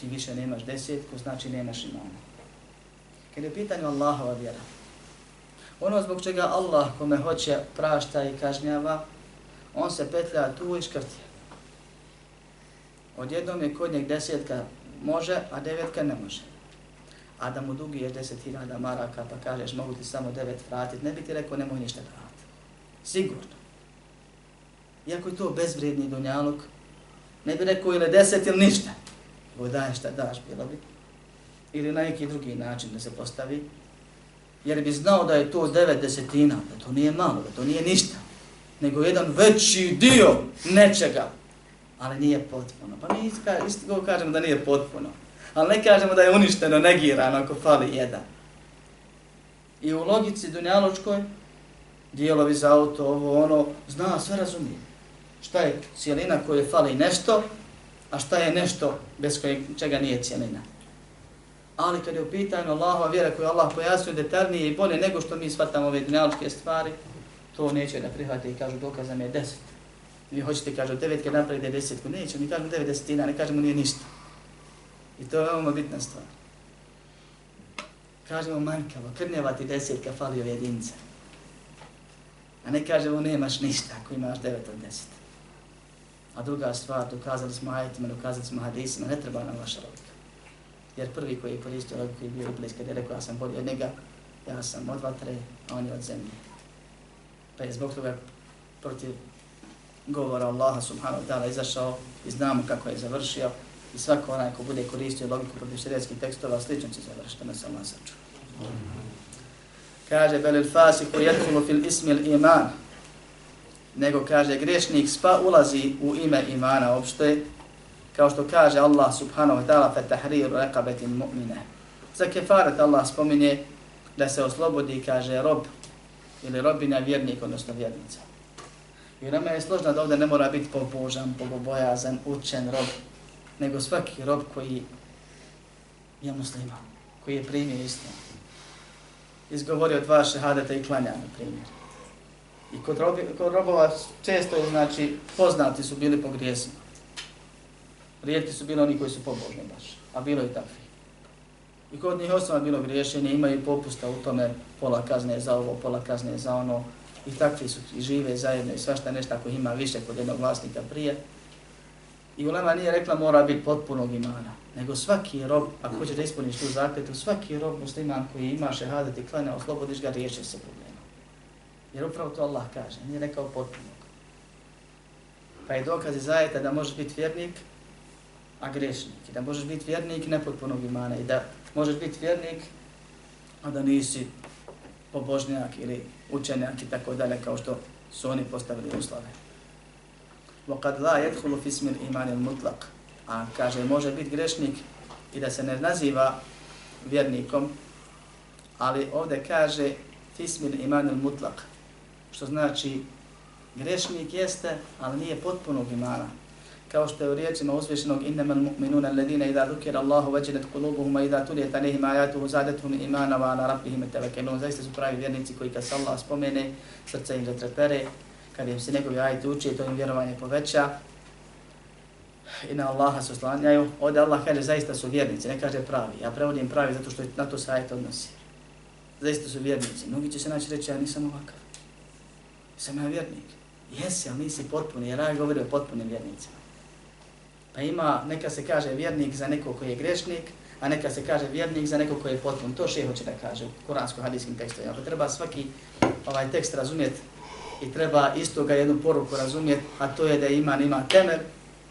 ti više nemaš desetku, znači nemaš imana. Kad je pitanje Allahova vjera, ono zbog čega Allah kome hoće prašta i kažnjava, on se petlja tu i škrtje. Odjednom je kod njeg desetka može, a devetka ne može a da mu duguješ je deset hiljada maraka, pa kažeš mogu ti samo devet vratiti, ne bi ti rekao nemoj ništa da vrati. Sigurno. Iako je to bezvrijedni dunjaluk, ne bi rekao ili deset ili ništa. Bo daj šta daš, bilo bi. Ili na neki drugi način da se postavi. Jer bi znao da je to devet desetina, da to nije malo, da to nije ništa. Nego jedan veći dio nečega. Ali nije potpuno. Pa mi isto kažemo da nije potpuno ali ne kažemo da je uništeno, negirano ako fali jedan. I u logici dunjaločkoj, dijelovi za auto, ovo, ono, zna, sve razumije. Šta je cijelina koje fali nešto, a šta je nešto bez kojeg, čega nije cijelina. Ali kad je u pitanju Allahova vjera koju Allah pojasnio detaljnije i bolje nego što mi shvatamo ove dunjaločke stvari, to neće da prihvate i kažu dokaz nam je deset. Vi hoćete, kažu, devet kad napravite desetku. Neće, mi kažemo devet desetina, ne kažemo nije ništa. I to je veoma bitna stvar. Kažemo manjkavo, krnjeva ti desetka, fali ove. A ne kažemo nemaš ništa ako imaš devet od deset. A druga stvar, dokazali smo ajetima, dokazali smo hadisima, ne treba nam vaša logika. Jer prvi koji je koristio logiku je bio Iblis, kada je rekao ja sam bolji od njega, ja sam od vatre, a on je od zemlje. Pa je zbog toga protiv govora Allaha subhanahu wa ta'ala izašao i znamo kako je završio, I svako onaj ko bude koristio logiku protiv šarijetskih tekstova, slično će završiti, na sam nasaču. Kaže, belil fasiku jedhulu fil ismil iman, nego kaže, grešnik spa ulazi u ime imana opšte, kao što kaže Allah subhanahu wa ta'ala, fe tahriru rekabetin mu'mine. Za kefaret Allah spominje da se oslobodi, kaže, rob ili robina vjernik, odnosno vjernica. I nama je složno da ovdje ne mora biti pobožan, pobojazan, učen rob, nego svaki rob koji je musliman, koji je primio islam. Izgovorio dva šehadeta i klanja, na primjer. I kod, robi, kod robova često je, znači, poznati su bili po grijesima. Rijetki su bili oni koji su pobožni baš, a bilo i takvi. I kod njih osnovno bilo griješenje, imaju popusta u tome pola kazne za ovo, pola kazne za ono. I takvi su i žive zajedno i svašta nešto ako ima više kod jednog vlasnika prije. I ulema nije rekla mora biti potpunog imana, nego svaki rob, ako hoćeš da ispuniš tu zakletu, svaki rob musliman koji ima šehadet i klanja, oslobodiš ga, riješi se problema. Jer upravo to Allah kaže, nije rekao potpunog. Pa je dokaz iz ajeta da možeš biti vjernik, a grešnik. I da možeš biti vjernik nepotpunog imana i da možeš biti vjernik, a da nisi pobožnjak ili učenjak i tako dalje, kao što su oni postavili uslove. وقد لا يدخل في اسم الإيمان المطلق a kaže može biti grešnik i da se ne naziva vjernikom, ali ovdje kaže fismil iman il mutlak, što znači grešnik jeste, ali nije potpunog imana. Kao što je u riječima uzvišenog innama mu'minuna alladina idha dhukira Allahu wajilat qulubuhum wa idha tuliyat alayhim ayatuhu zadatuhum imana wa ala rabbihim yatawakkalun. Zaista su pravi vjernici koji kad se Allah spomene, srce im zatrepere kad im se njegovi ajit uči, to im vjerovanje poveća i na Allaha se oslanjaju. Ovdje Allah kaže zaista su vjernici, ne kaže pravi. Ja prevodim pravi zato što na to se ajit odnosi. Zaista su vjernici. Mnogi će se naći reći, ja nisam ovakav. Sam ja vjernik. Jesi, ali nisi potpuni, jer ja govorio o potpunim vjernicima. Pa ima, neka se kaže vjernik za neko koji je grešnik, a neka se kaže vjernik za nekog koji je potpun. To še hoće da kaže u kuransko-hadijskim tekstovima. Ako treba svaki ovaj tekst razumjeti i treba isto ga jednu poruku razumjeti, a to je da iman ima temelj,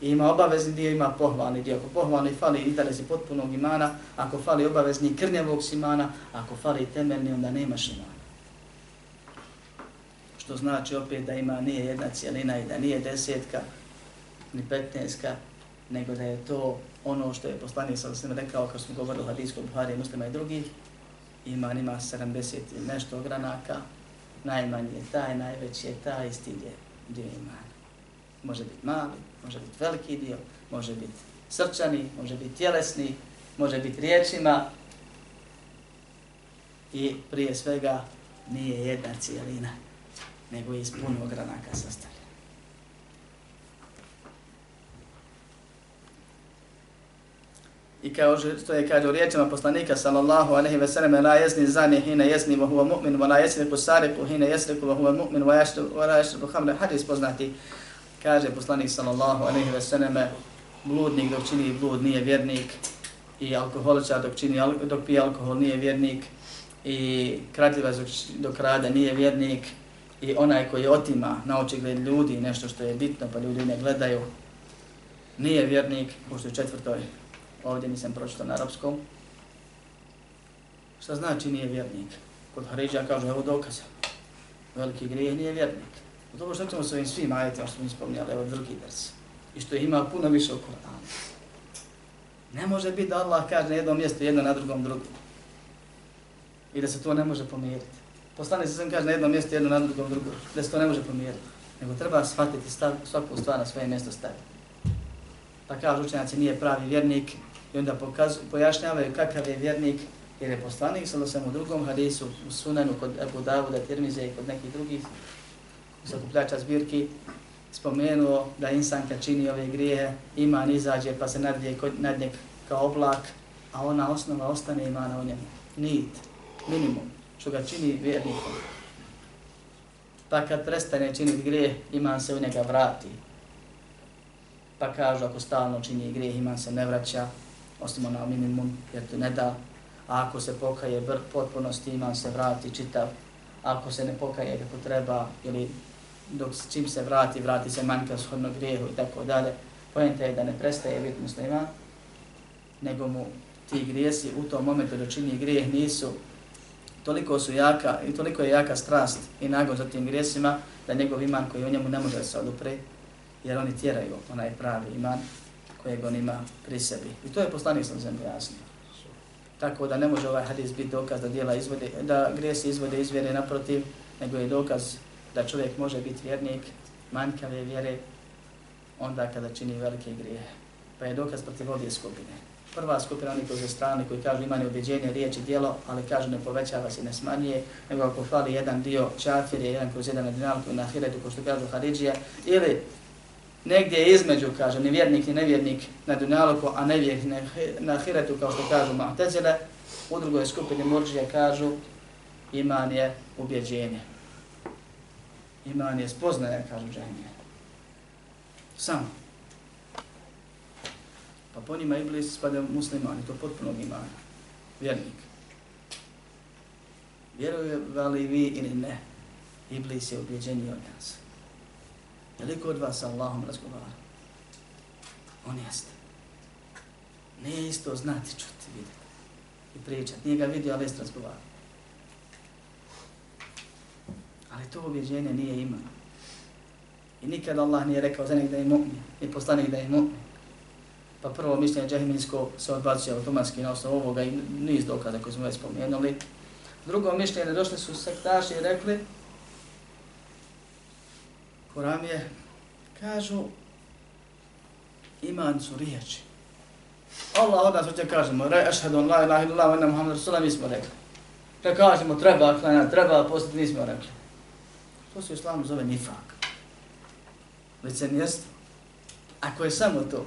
i ima obavezni dio, ima pohvalni dio. Ako pohvalni fali interesi potpunog imana, ako fali obavezni krnjevog imana, ako fali temeljni, onda nemaš imana. Što znači opet da ima nije jedna cijelina i da nije desetka, ni petneska, nego da je to ono što je poslanik sa svima rekao, kao smo govorili o hadijskom Buhari, muslima i drugi, iman ima 70 nešto ogranaka, najmanji je taj, najveći je taj, isti je dio imana. Može biti mali, može biti veliki dio, može biti srčani, može biti tjelesni, može biti riječima i prije svega nije jedna cijelina, nego je iz puno granaka sastavljena. I kao što je kaže u riječima poslanika sallallahu alejhi ve sellem la yazni zani hina yazni wa huwa mu'min wa la yasriqu sariqu hina yasriqu wa huwa mu'min wa yashrabu wa la yashrabu khamra. Hadis poznati. Kaže poslanik sallallahu alejhi ve selleme bludnik dok čini blud nije vjernik i alkoholičar dok čini dok pije alkohol nije vjernik i kradljivac dok, dok nije vjernik i onaj koji otima na očigled ljudi nešto što je bitno pa ljudi ne gledaju nije vjernik u četvrtoj ovdje nisam pročitao na arapskom šta znači nije vjernik kod Haridža kaže evo dokaza veliki grijeh nije vjernik Dobro što ćemo s ovim svim ajetima što mi spomnjali, evo drugi vers, I što ima puno više u Koranu. Ne može biti da Allah kaže na jednom mjestu jedno na drugom drugom. I da se to ne može pomiriti. Poslani se sam kaže na jednom mjestu jedno na drugom drugom. Da se to ne može pomiriti. Nego treba shvatiti stav, svaku stvar na svoje mjesto staviti. Pa kažu učenjaci nije pravi vjernik i onda pokaz, pojašnjavaju kakav je vjernik jer je poslanik sa u drugom hadisu u sunanu kod Ebu Davuda, Tirmize i kod nekih drugih zakupljača zbirki, spomenuo da insan kad čini ove grijehe, iman izađe pa se nadje nad njeg kao oblak, a ona osnova ostane imana u njemu. Nit, minimum, što ga čini vjernikom. Pa kad prestane činiti grijeh, iman se u njega vrati. Pa kažu ako stalno čini grijeh, iman se ne vraća, osim ona minimum, jer to ne da. A ako se pokaje potpunosti, iman se vrati čitav. Ako se ne pokaje kako treba ili dok čim se vrati, vrati se manjka shodno grijehu i tako dalje. Pojenta je da ne prestaje biti musliman, nego mu ti grijesi u tom momentu da čini grijeh nisu toliko su jaka i toliko je jaka strast i nagon za tim grijesima da njegov iman koji u njemu ne može se odupre jer oni tjeraju onaj pravi iman kojeg on ima pri sebi. I to je poslanik sam zemlje jasno. Tako da ne može ovaj hadis biti dokaz da dijela izvode, da gresi izvode izvjere naprotiv, nego je dokaz da čovjek može biti vjernik manjkave vjere onda kada čini velike grije. Pa je dokaz protiv obje skupine. Prva skupina oni koji strani koji kažu ima objeđenje, riječ i dijelo, ali kažu ne povećava se, ne smanjuje, nego ako fali jedan dio čafir je jedan kroz jedan na koji na hiretu, ko što kažu Haridžija, ili negdje između, kaže, ni vjernik ni nevjernik na dunjaluku, a nevjernik na hiretu, kao što kažu Ma'tezile, u drugoj skupini murđije kažu iman je ubjeđenje iman je spoznaja, kažu džahmije. Samo. Pa po njima Iblis spada muslimani, to potpuno imana. Vjernik. Vjerovali vi ili ne, Iblis je objeđeniji od nas. Je li kod vas sa Allahom razgovara? On jeste. Nije isto znati, čuti, vidjeti i pričati. Nije ga vidio, ali jeste razgovara. Ali to objeđenje nije imao. I nikad Allah nije rekao za da je mu'min i poslanik da je mu'min. Pa prvo mišljenje džahminsko se odbacuje automatski na osnovu ovoga i niz dokaza koje smo već spomenuli. Drugo mišljenje, došli su sektaši i rekli, Koram je, kažu, iman su riječi. Allah od nas hoće kažemo, re, ašhadu la ilaha illallah, wa inna muhammadu rasulah, mi smo rekli. Da kažemo, treba, treba, postati, nismo rekli. To se u islamu zove nifak. Licemjerstvo. Ako je samo to.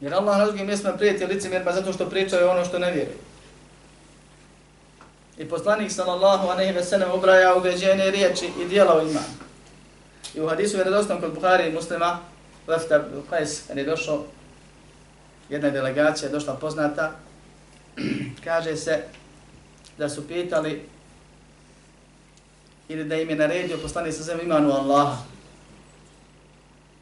Jer Allah na drugim mjestima prijeti licemjerima zato što pričaju ono što ne vjeruju. I poslanik sallallahu alejhi ve sellem obraja ubeđene riječi i dijela u imanu. I u hadisu je redostom kod Buhari i muslima, Lefta Qais, kad je došao jedna delegacija je došla poznata, kaže se da su pitali ili da im je naredio poslanik sa zemlju imanu Allah.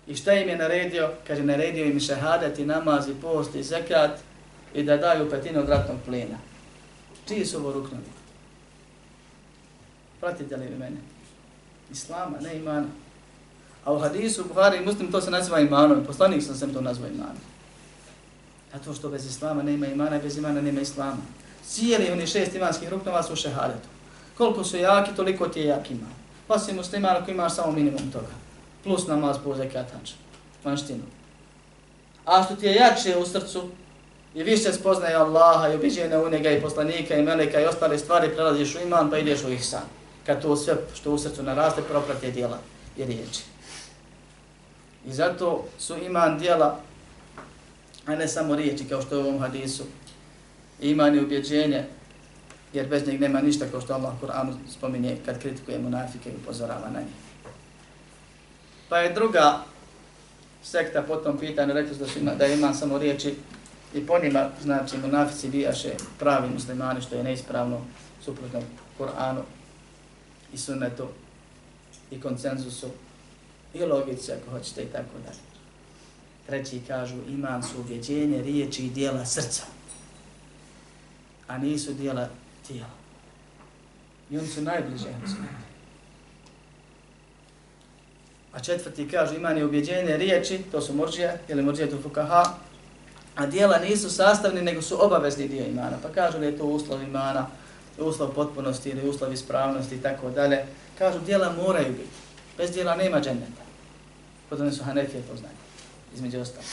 I šta im je naredio? Kaže, naredio im šehadet i namaz i post i zekat i da daju petinu od ratnog plina. Čiji su ovo ruknovi? Pratite li mene? Islama, ne imana. A u hadisu, Buhari i Muslim, to se naziva imanom. Poslanik sam sam to nazvao imanom. Zato što bez islama nema imana, bez imana nema islama. Cijeli oni šest imanskih ruknova su šehadetu. Koliko su jaki, toliko ti je jak iman. Pa si musliman ako imaš samo minimum toga. Plus namaz po zekatač. Znači. Vanštinu. A što ti je jače u srcu, i više spoznaje Allaha i obiđene u njega i poslanika i meleka i ostale stvari, prelaziš u iman pa ideš u ihsan. Kad to sve što u srcu naraste, proprate dijela i riječi. I zato su iman dijela, a ne samo riječi kao što je u ovom hadisu. Iman je ubjeđenje, jer bez njeg nema ništa kao što Allah Kur'anu spominje kad kritikuje munafike i upozorava na njih. Pa je druga sekta po tom pitanju rekli da, su ima, da iman samo riječi i po njima, znači, munafici bijaše pravi muslimani, što je neispravno, suprotno Kur'anu i sunnetu i koncenzusu i logici, ako hoćete, i tako dalje. Treći kažu, iman su ubjeđenje, riječi i dijela srca, a nisu dijela tijela. I oni su najbliže A četvrti kažu, iman je ubjeđenje riječi, to su morđije, ili morđije to fukaha, a dijela nisu sastavni, nego su obavezni dio imana. Pa kažu da je to uslov imana, uslov potpunosti ili uslov ispravnosti i tako dalje. Kažu, dijela moraju biti. Bez dijela nema dženneta. Potom su Hanefije to znaju, između ostalo.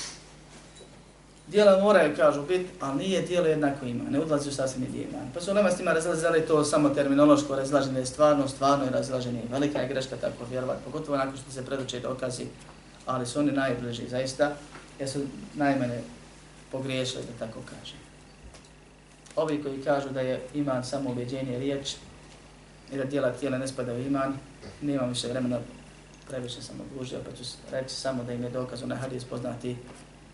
Dijela moraju, kažu, biti, ali nije dijelo jednako ima, ne udlazi u sasvim dio iman. Pa su nema s njima razlazili to samo terminološko razlaženje je stvarno, stvarno je razlaženje. Velika je greška tako vjerovat, pogotovo nakon što se preduče dokazi, ali su oni najbliži, zaista, jer su najmene pogriješili, da tako kažem. Ovi koji kažu da je iman samo ubjeđenje riječ i da dijela tijela ne spada u iman, nemam više vremena, previše sam odužio, pa ću reći samo da im je dokaz onaj hadis poznati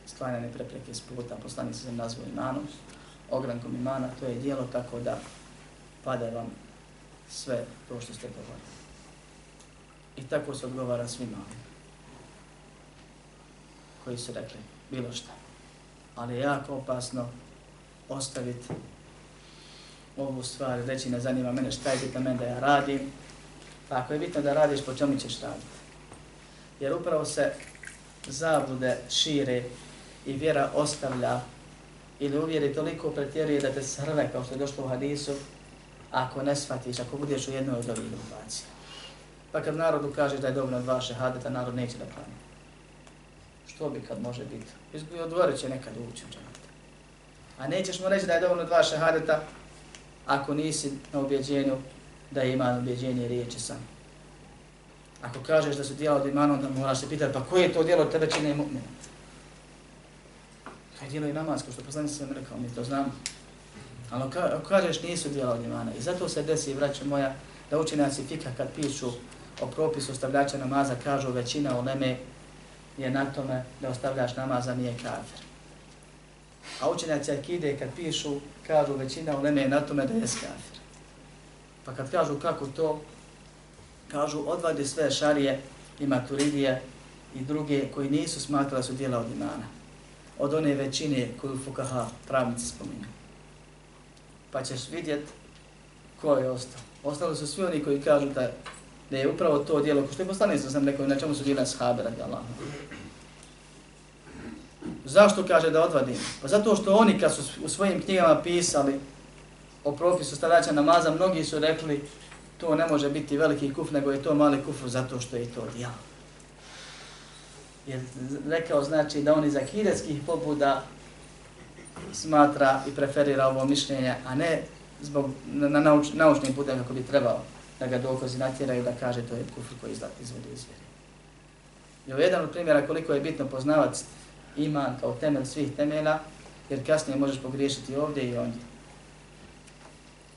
stvarane prepreke s puta, poslanik se nazvao imanom, ogrankom imana, to je dijelo tako da pada vam sve to što ste govorili. I tako se odgovara svima koji su rekli bilo šta ali je jako opasno ostaviti ovu stvar, reći ne zanima mene šta je bitno mene da ja radim, pa ako je bitno da radiš, po čemu ćeš raditi? Jer upravo se zabude šire i vjera ostavlja ili uvjeri toliko pretjeruje da te srve kao što je došlo u hadisu, ako ne shvatiš, ako budeš u jednoj od ovih grupacija. Pa kad narodu kaže da je dobro dva šehadeta, narod neće da plani. Što bi kad može biti? Izgleda dvore će nekad ući u džanet. A nećeš mu reći da je dovoljno dva šehadeta ako nisi na objeđenju da ima na objeđenje riječi sam. Ako kažeš da su dijela od imana, onda moraš se pitati pa koje je to dijelo od tebe čine mu'mina? Kaj dijelo i namazko, što poslani sam rekao, mi to znamo. Ali ako kažeš nisu dijela od imana. I zato se desi, vraća moja, da učenjaci fika kad pišu o propisu ostavljača namaza, kažu većina u je na tome da ostavljaš namaza nije kafir. A učenjaci akide kad pišu, kažu većina u je na tome da je kafir. Pa kad kažu kako to, kažu odvade sve šarije i maturidije i druge koji nisu smatrali su dijela od imana. Od one većine koju Fukaha pravnici spominju. Pa ćeš vidjet ko je ostao. Ostali su svi oni koji kažu da da je upravo to dijelo, ko što je poslanik sam rekao, na čemu su bile sahabe radi Allah. Zašto kaže da odvadim? Pa zato što oni kad su u svojim knjigama pisali o propisu stavljača namaza, mnogi su rekli to ne može biti veliki kuf, nego je to mali kuf zato što je to djelo. Jer rekao znači da oni iz kidetskih pobuda smatra i preferira ovo mišljenje, a ne zbog na, na nauč, naučnim putem kako bi trebao da ga dokazi natjeraju da kaže to je kufr koji izvodi iz vjeri. I ovo je jedan od primjera koliko je bitno poznavati iman kao temelj svih temela, jer kasnije možeš pogriješiti ovdje i ondje.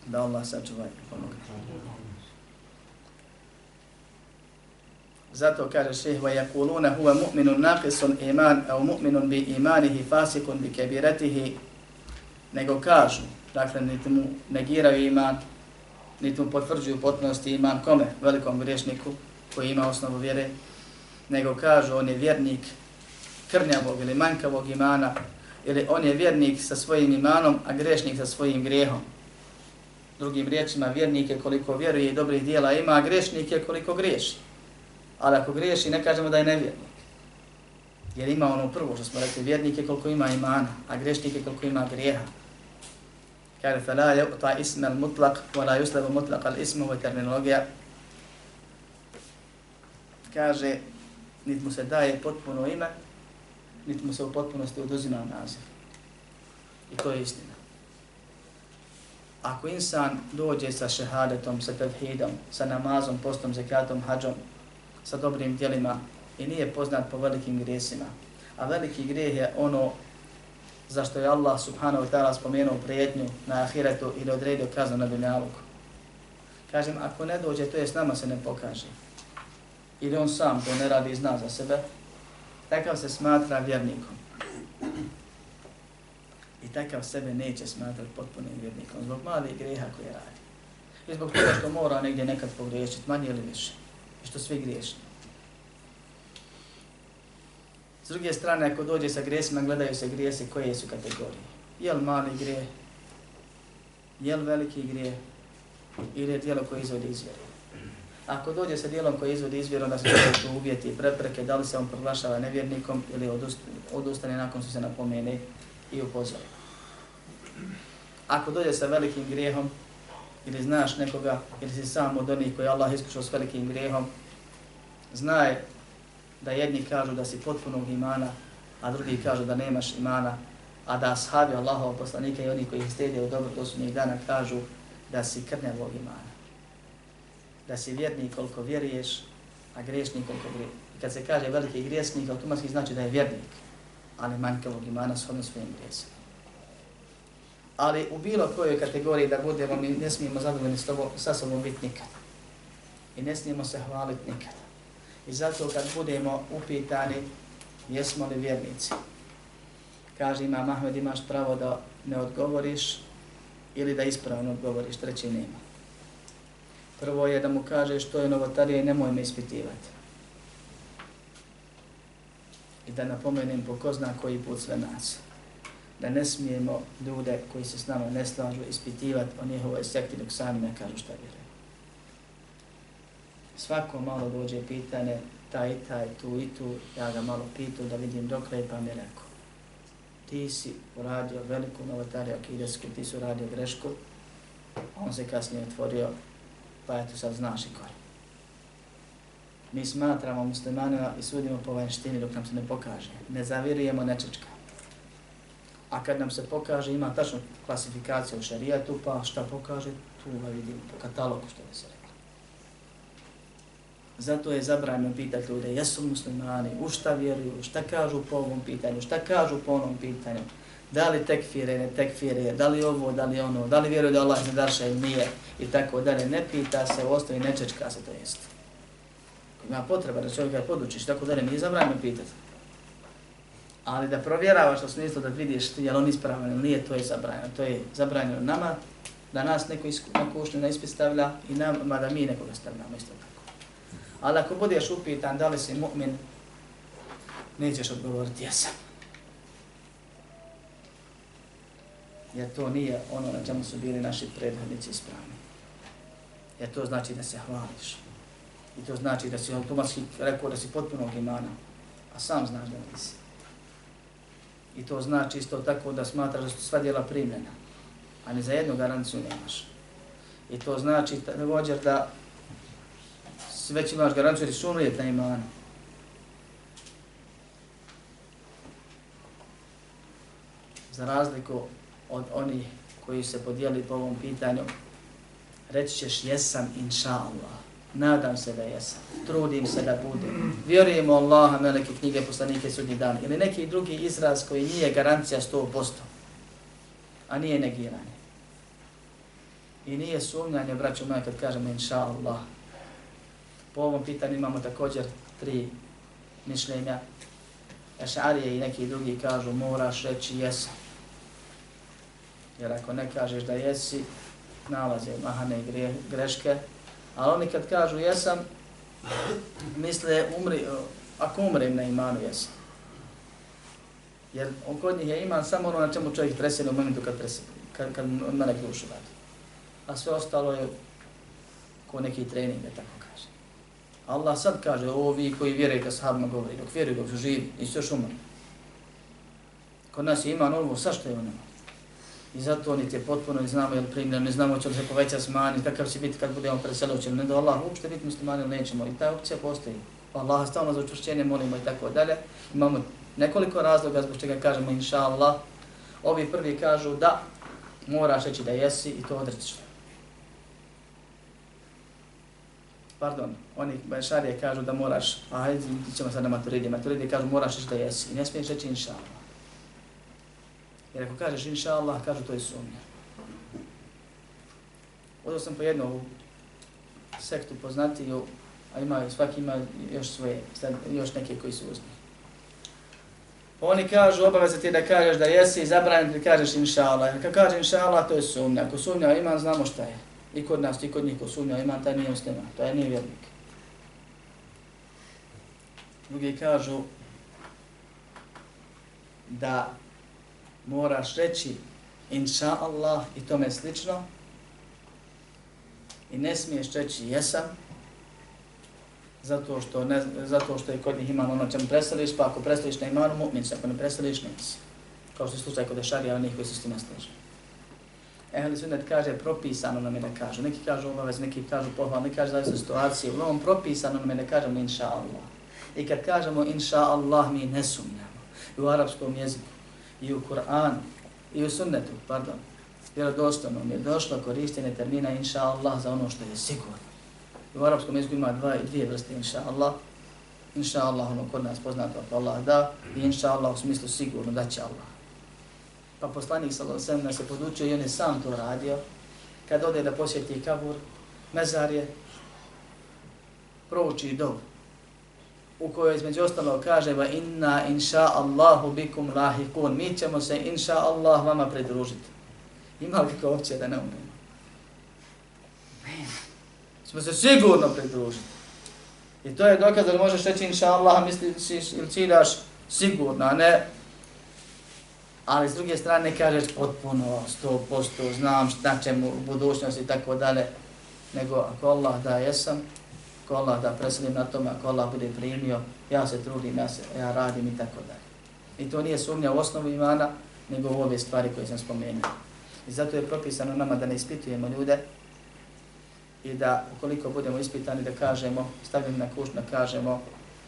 Da Allah sačuva i pomoga. Zato kaže šeh, وَيَقُولُونَ هُوَ مُؤْمِنٌ نَقِسٌ iman, أَوْ مُؤْمِنٌ بِإِمَانِهِ فَاسِقٌ بِكَبِرَتِهِ Nego kažu, dakle, niti mu negiraju iman, niti mu potvrđuju potpunosti iman kome? Velikom griješniku koji ima osnovu vjere, nego kažu on je vjernik krnjavog ili manjkavog imana, ili on je vjernik sa svojim imanom, a grešnik sa svojim grijehom. Drugim riječima, vjernik je koliko vjeruje i dobrih dijela ima, a grešnik je koliko griješi. ali ako griješi ne kažemo da je nevjernik. Jer ima ono prvo što smo rekli, vjernik je koliko ima imana, a grešnik je koliko ima grijeha. Kaže, fe la je ta isme al mutlak, wa la yuslevo mutlak al isme, ovo je terminologija. Kaže, nit mu se daje potpuno ime, nit mu se u potpunosti oduzima naziv. I to je istina. Ako insan dođe sa šehadetom, sa tevhidom, sa namazom, postom, zekatom, hađom, sa dobrim djelima i nije poznat po velikim grijesima, a veliki grijeh je ono zašto je Allah subhanahu wa ta'ala spomenuo prijetnju na ahiretu ili odredio kaznu na dunjaluku. Kažem, ako ne dođe, to je s nama se ne pokaže. Ili on sam to ne radi i zna za sebe, takav se smatra vjernikom. I takav sebe neće smatrati potpunim vjernikom zbog malih greha koje radi. I zbog toga što mora negdje nekad pogriješiti, manje ili više. I što svi griješni. S druge strane, ako dođe sa grijesima, gledaju se grijesi koje su kategorije. Je li mali grije? Je li veliki grije? Ili je dijelo koje izvodi izvjer. Ako dođe sa dijelom koje izvodi izvjer, onda se tu uvjeti i prepreke, da li se on proglašava nevjernikom ili odustane nakon što se napomene i upozori. Ako dođe sa velikim grijehom, ili znaš nekoga, ili si sam od onih koji Allah iskušao s velikim grijehom, znaj da jedni kažu da si potpunog imana, a drugi kažu da nemaš imana, a da ashabi Allahov poslanika i oni koji ih stede u dobro do su dana kažu da si krnevog imana. Da si vjerni koliko vjeruješ, a grešnik koliko vjeruješ. I kad se kaže veliki grešnik, automatski znači da je vjernik, ali manjkavog imana s odnos svojim grijesima. Ali u bilo kojoj kategoriji da budemo, mi ne smijemo zadovoljni sa sobom biti nikad. I ne smijemo se hvaliti nikad. I zato kad budemo upitani jesmo li vjernici, kaže ima Mahmed imaš pravo da ne odgovoriš ili da ispravno odgovoriš, treći nema. Prvo je da mu kaže što je novotarija i nemoj me ispitivati. I da napomenem po ko zna koji put sve nas. Da ne smijemo ljude koji se s nama ne slažu ispitivati o njihovoj sekti dok sami ne kažu šta vjeruju svako malo dođe pitanje, taj, taj, tu i tu, ja ga malo pitu da vidim dok je, pa mi rekao. Ti si uradio veliku novotariju akidesku, ti si uradio grešku, on se kasnije otvorio, pa eto sad znaš i koji. Mi smatramo muslimanima i sudimo po vanštini dok nam se ne pokaže. Ne zavirujemo nečečka. A kad nam se pokaže, ima tačno klasifikaciju u šarijatu, pa šta pokaže, tu ga vidimo po katalogu što bi se rekao. Zato je zabranjeno pitati ljude, jesu muslimani, u šta vjeruju, šta kažu po ovom pitanju, šta kažu po onom pitanju, da li tekfire, ne tekfire, da li ovo, da li ono, da li vjeruju da Allah ne darša ili nije, i tako dalje. Ne pita se, ostavi, osnovi ne čečka se to jest. Ima potreba da čovjeka podučiš, tako dalje, nije zabranjeno pitati. Ali da provjeravaš u smislu da vidiš ti, jel on ispravan ili nije, to je zabranjeno. To je zabranjeno nama, da nas neko iskušnju na ispit stavlja i nama da mi nekoga stavljamo isto tako. Ali ako budeš upitan da li si mu'min, nećeš odgovoriti jesam. Jer to nije ono na čemu su bili naši prethodnici ispravni. Jer to znači da se hvališ. I to znači da si automatski rekao da si potpunog imana, a sam znaš da nisi. I to znači isto tako da smatraš da su sva djela primljena, a ni za jednu garanciju nemaš. I to znači također da već imaš garanciju da sumrijet na imanu. Za razliku od onih koji se podijeli po ovom pitanju, reći ćeš jesam inša Allah. Nadam se da jesam. Trudim se da budem. Vjerujemo Allaha, meleke knjige, poslanike, sudnji dan. Ili neki drugi izraz koji nije garancija 100%. A nije negiranje. I nije sumnjanje, braćo moja, kad kažemo inša Allah Po ovom pitanju imamo također tri mišljenja. Ešarije i neki drugi kažu moraš reći jesam. Jer ako ne kažeš da jesi, nalaze mahane i greške. A oni kad kažu jesam, misle umri, ako umrem na imanu jesam. Jer kod njih je iman samo ono na čemu čovjek presjene u momentu kad, presjene, kad, kad mene dušu vadi. A sve ostalo je ko neki trening, da tako kaže. Allah sad kaže, ovo vi koji vjerujete sahabima govori, dok vjeruju, dok su živi, nisi još umrli. Kod nas je iman ovo, sa što je ono? I zato oni te potpuno ne znamo jel primljeno, ne znamo će li se poveća smani, kakav će biti kad budemo preselio, će li ne da Allah uopšte biti muslimani ili nećemo. I ta opcija postoji. Allah stavno za učvršćenje molimo i tako dalje. Imamo nekoliko razloga zbog čega kažemo inša Allah. Ovi prvi kažu da moraš reći da jesi i to odrećiš. Pardon, oni bešarije kažu da moraš, a ćemo sad na maturidi, maturidi kažu moraš reći da jesi i ne smiješ reći inša Allah. Jer ako kažeš inša Allah, kažu to je sumnja. Odao sam po jednu sektu poznatiju, a ima, svaki ima još svoje, još neke koji su uzmi. Pa oni kažu, obaveza ti da kažeš da jesi i zabranjen da kažeš inša Allah. Kad kaže inša Allah, to je sumnja. Ako sumnja iman, znamo šta je. I kod nas, i kod njih, ko sumnja iman, taj nije musliman, to je nije vjernik. Drugi kažu da moraš reći inša Allah i tome slično i ne smiješ reći jesam zato što, ne, zato što je kod njih iman ono čemu preseliš, pa ako preseliš na imanu, mu'min se, ako ne preseliš, nisi. Kao što je slučaj kod Ešarija, onih koji se s tim nastaže. Ehli sunnet kaže propisano nam je da kažu. Neki kažu obavez, neki kažu pohval, neki kažu zavisno situacije. Uglavnom propisano nam je da kažemo inša Allah. I kad kažemo inša Allah, mi ne sumnjamo. I u arapskom jeziku, i u Kur'an i u sunnetu, pardon, vjerodostojno mi je došlo korištenje termina inša Allah za ono što je sigurno. I u arapskom jeziku ima dva, dvije vrste inša Allah. Inša Allah, ono kod nas poznato ako Allah da, i inša Allah u smislu sigurno da će Allah. Pa poslanik sallallahu alejhi ve se podučio i on je sam to radio. Kad ode da posjeti kabur, mezar je prouči dob u kojoj između ostalog kaže va inna inša Allahu bikum lahikun. Mi ćemo se inša Allah vama pridružiti. Ima li kako opcija da ne umremo? Ne. Smo se sigurno pridružiti. I to je dokaz da možeš reći inša Allah, misliš ili ciljaš sigurno, a ne ali s druge strane kažeš potpuno, sto posto, znam šta će u budućnosti i tako dalje, nego ako Allah da jesam, ako Allah da preselim na tome, ako Allah bude primio, ja se trudim, ja, se, ja radim i tako dalje. I to nije sumnja u osnovu imana, nego u ove stvari koje sam spomenuo. I zato je propisano nama da ne ispitujemo ljude i da ukoliko budemo ispitani da kažemo, stavim na kuš da kažemo,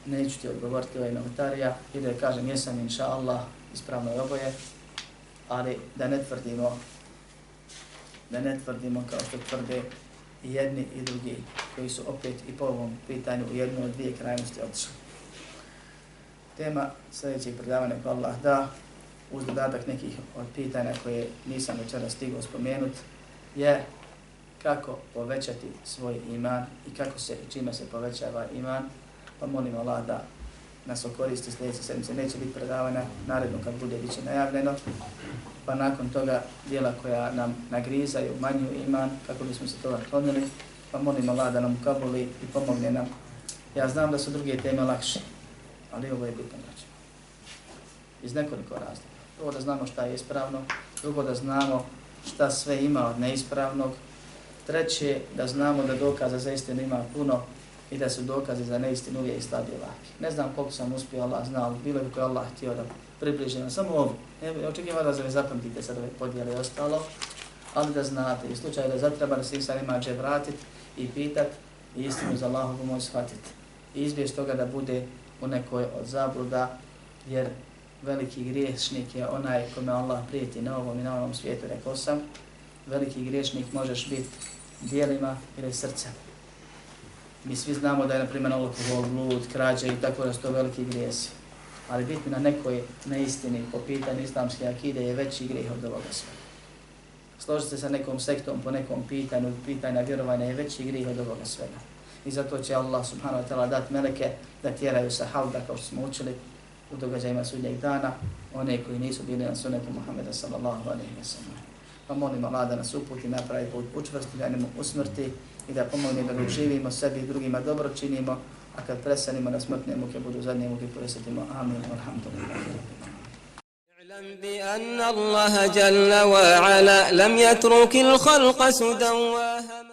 neću ti odgovoriti ovaj novotarija i da kažem jesam inša Allah, ispravno je oboje, ali da ne tvrdimo da ne tvrdimo kao što tvrde i jedni i drugi koji su opet i po ovom pitanju u jednu od dvije krajnosti otišli. Tema sljedećeg predavanja ko Allah da, uz dodatak nekih od pitanja koje nisam večera stigao spomenuti, je kako povećati svoj iman i kako se i čime se povećava iman, pa molim Allah da nas okoristi sljedeće sedmice. Neće biti predavana naredno kad bude bit će najavljeno, pa nakon toga dijela koja nam nagrizaju, manju iman, kako bismo se toga klonili, pa molim Allah da nam ukabuli i pomogne nam. Ja znam da su druge teme lakše, ali ovo je bitno način. Iz nekoliko razloga. Prvo da znamo šta je ispravno, drugo da znamo šta sve ima od neispravnog, treće da znamo da dokaza za istinu ima puno, i da su dokaze za neistinu uvijek slabi laki. Ne znam koliko sam uspio, Allah zna, ali bilo je kako Allah htio da približi samo ovo. Ne očekivam da se ne zapamtite sad ove podijele i ostalo, ali da znate, u slučaju da zatreba da se insan ima će vratit i pitat i istinu za Allahom pomoć shvatiti. I izbjeć toga da bude u nekoj od zabluda, jer veliki griješnik je onaj kome Allah prijeti na ovom i na ovom svijetu, rekao sam, veliki griješnik možeš biti dijelima ili srcem. Mi svi znamo da je, na primjer, alkohol, blud, krađa i tako da su to veliki grijesi. Ali biti na nekoj neistini po pitanju islamske akide je veći grijeh od ovoga sve. Složiti se sa nekom sektom po nekom pitanju, pitanja vjerovanja je veći grijeh od ovoga svega. i zato će Allah subhanahu wa ta'ala dati meleke da tjeraju sa halda kao što smo učili u događajima sudnjeg dana, one koji nisu bili na sunetu Muhammeda sallallahu alaihi wa sallam. Pa molim Allah da nas uputi napravi put, učvrsti da nemo usmrti i da pomogne da ga živimo sebi i drugima dobro činimo, a kad presanimo na smrtne muke budu zadnje muke presjetimo. Amin. Alhamdulillah. اعلم بأن الله جل وعلا لم يترك الخلق سدى وهدى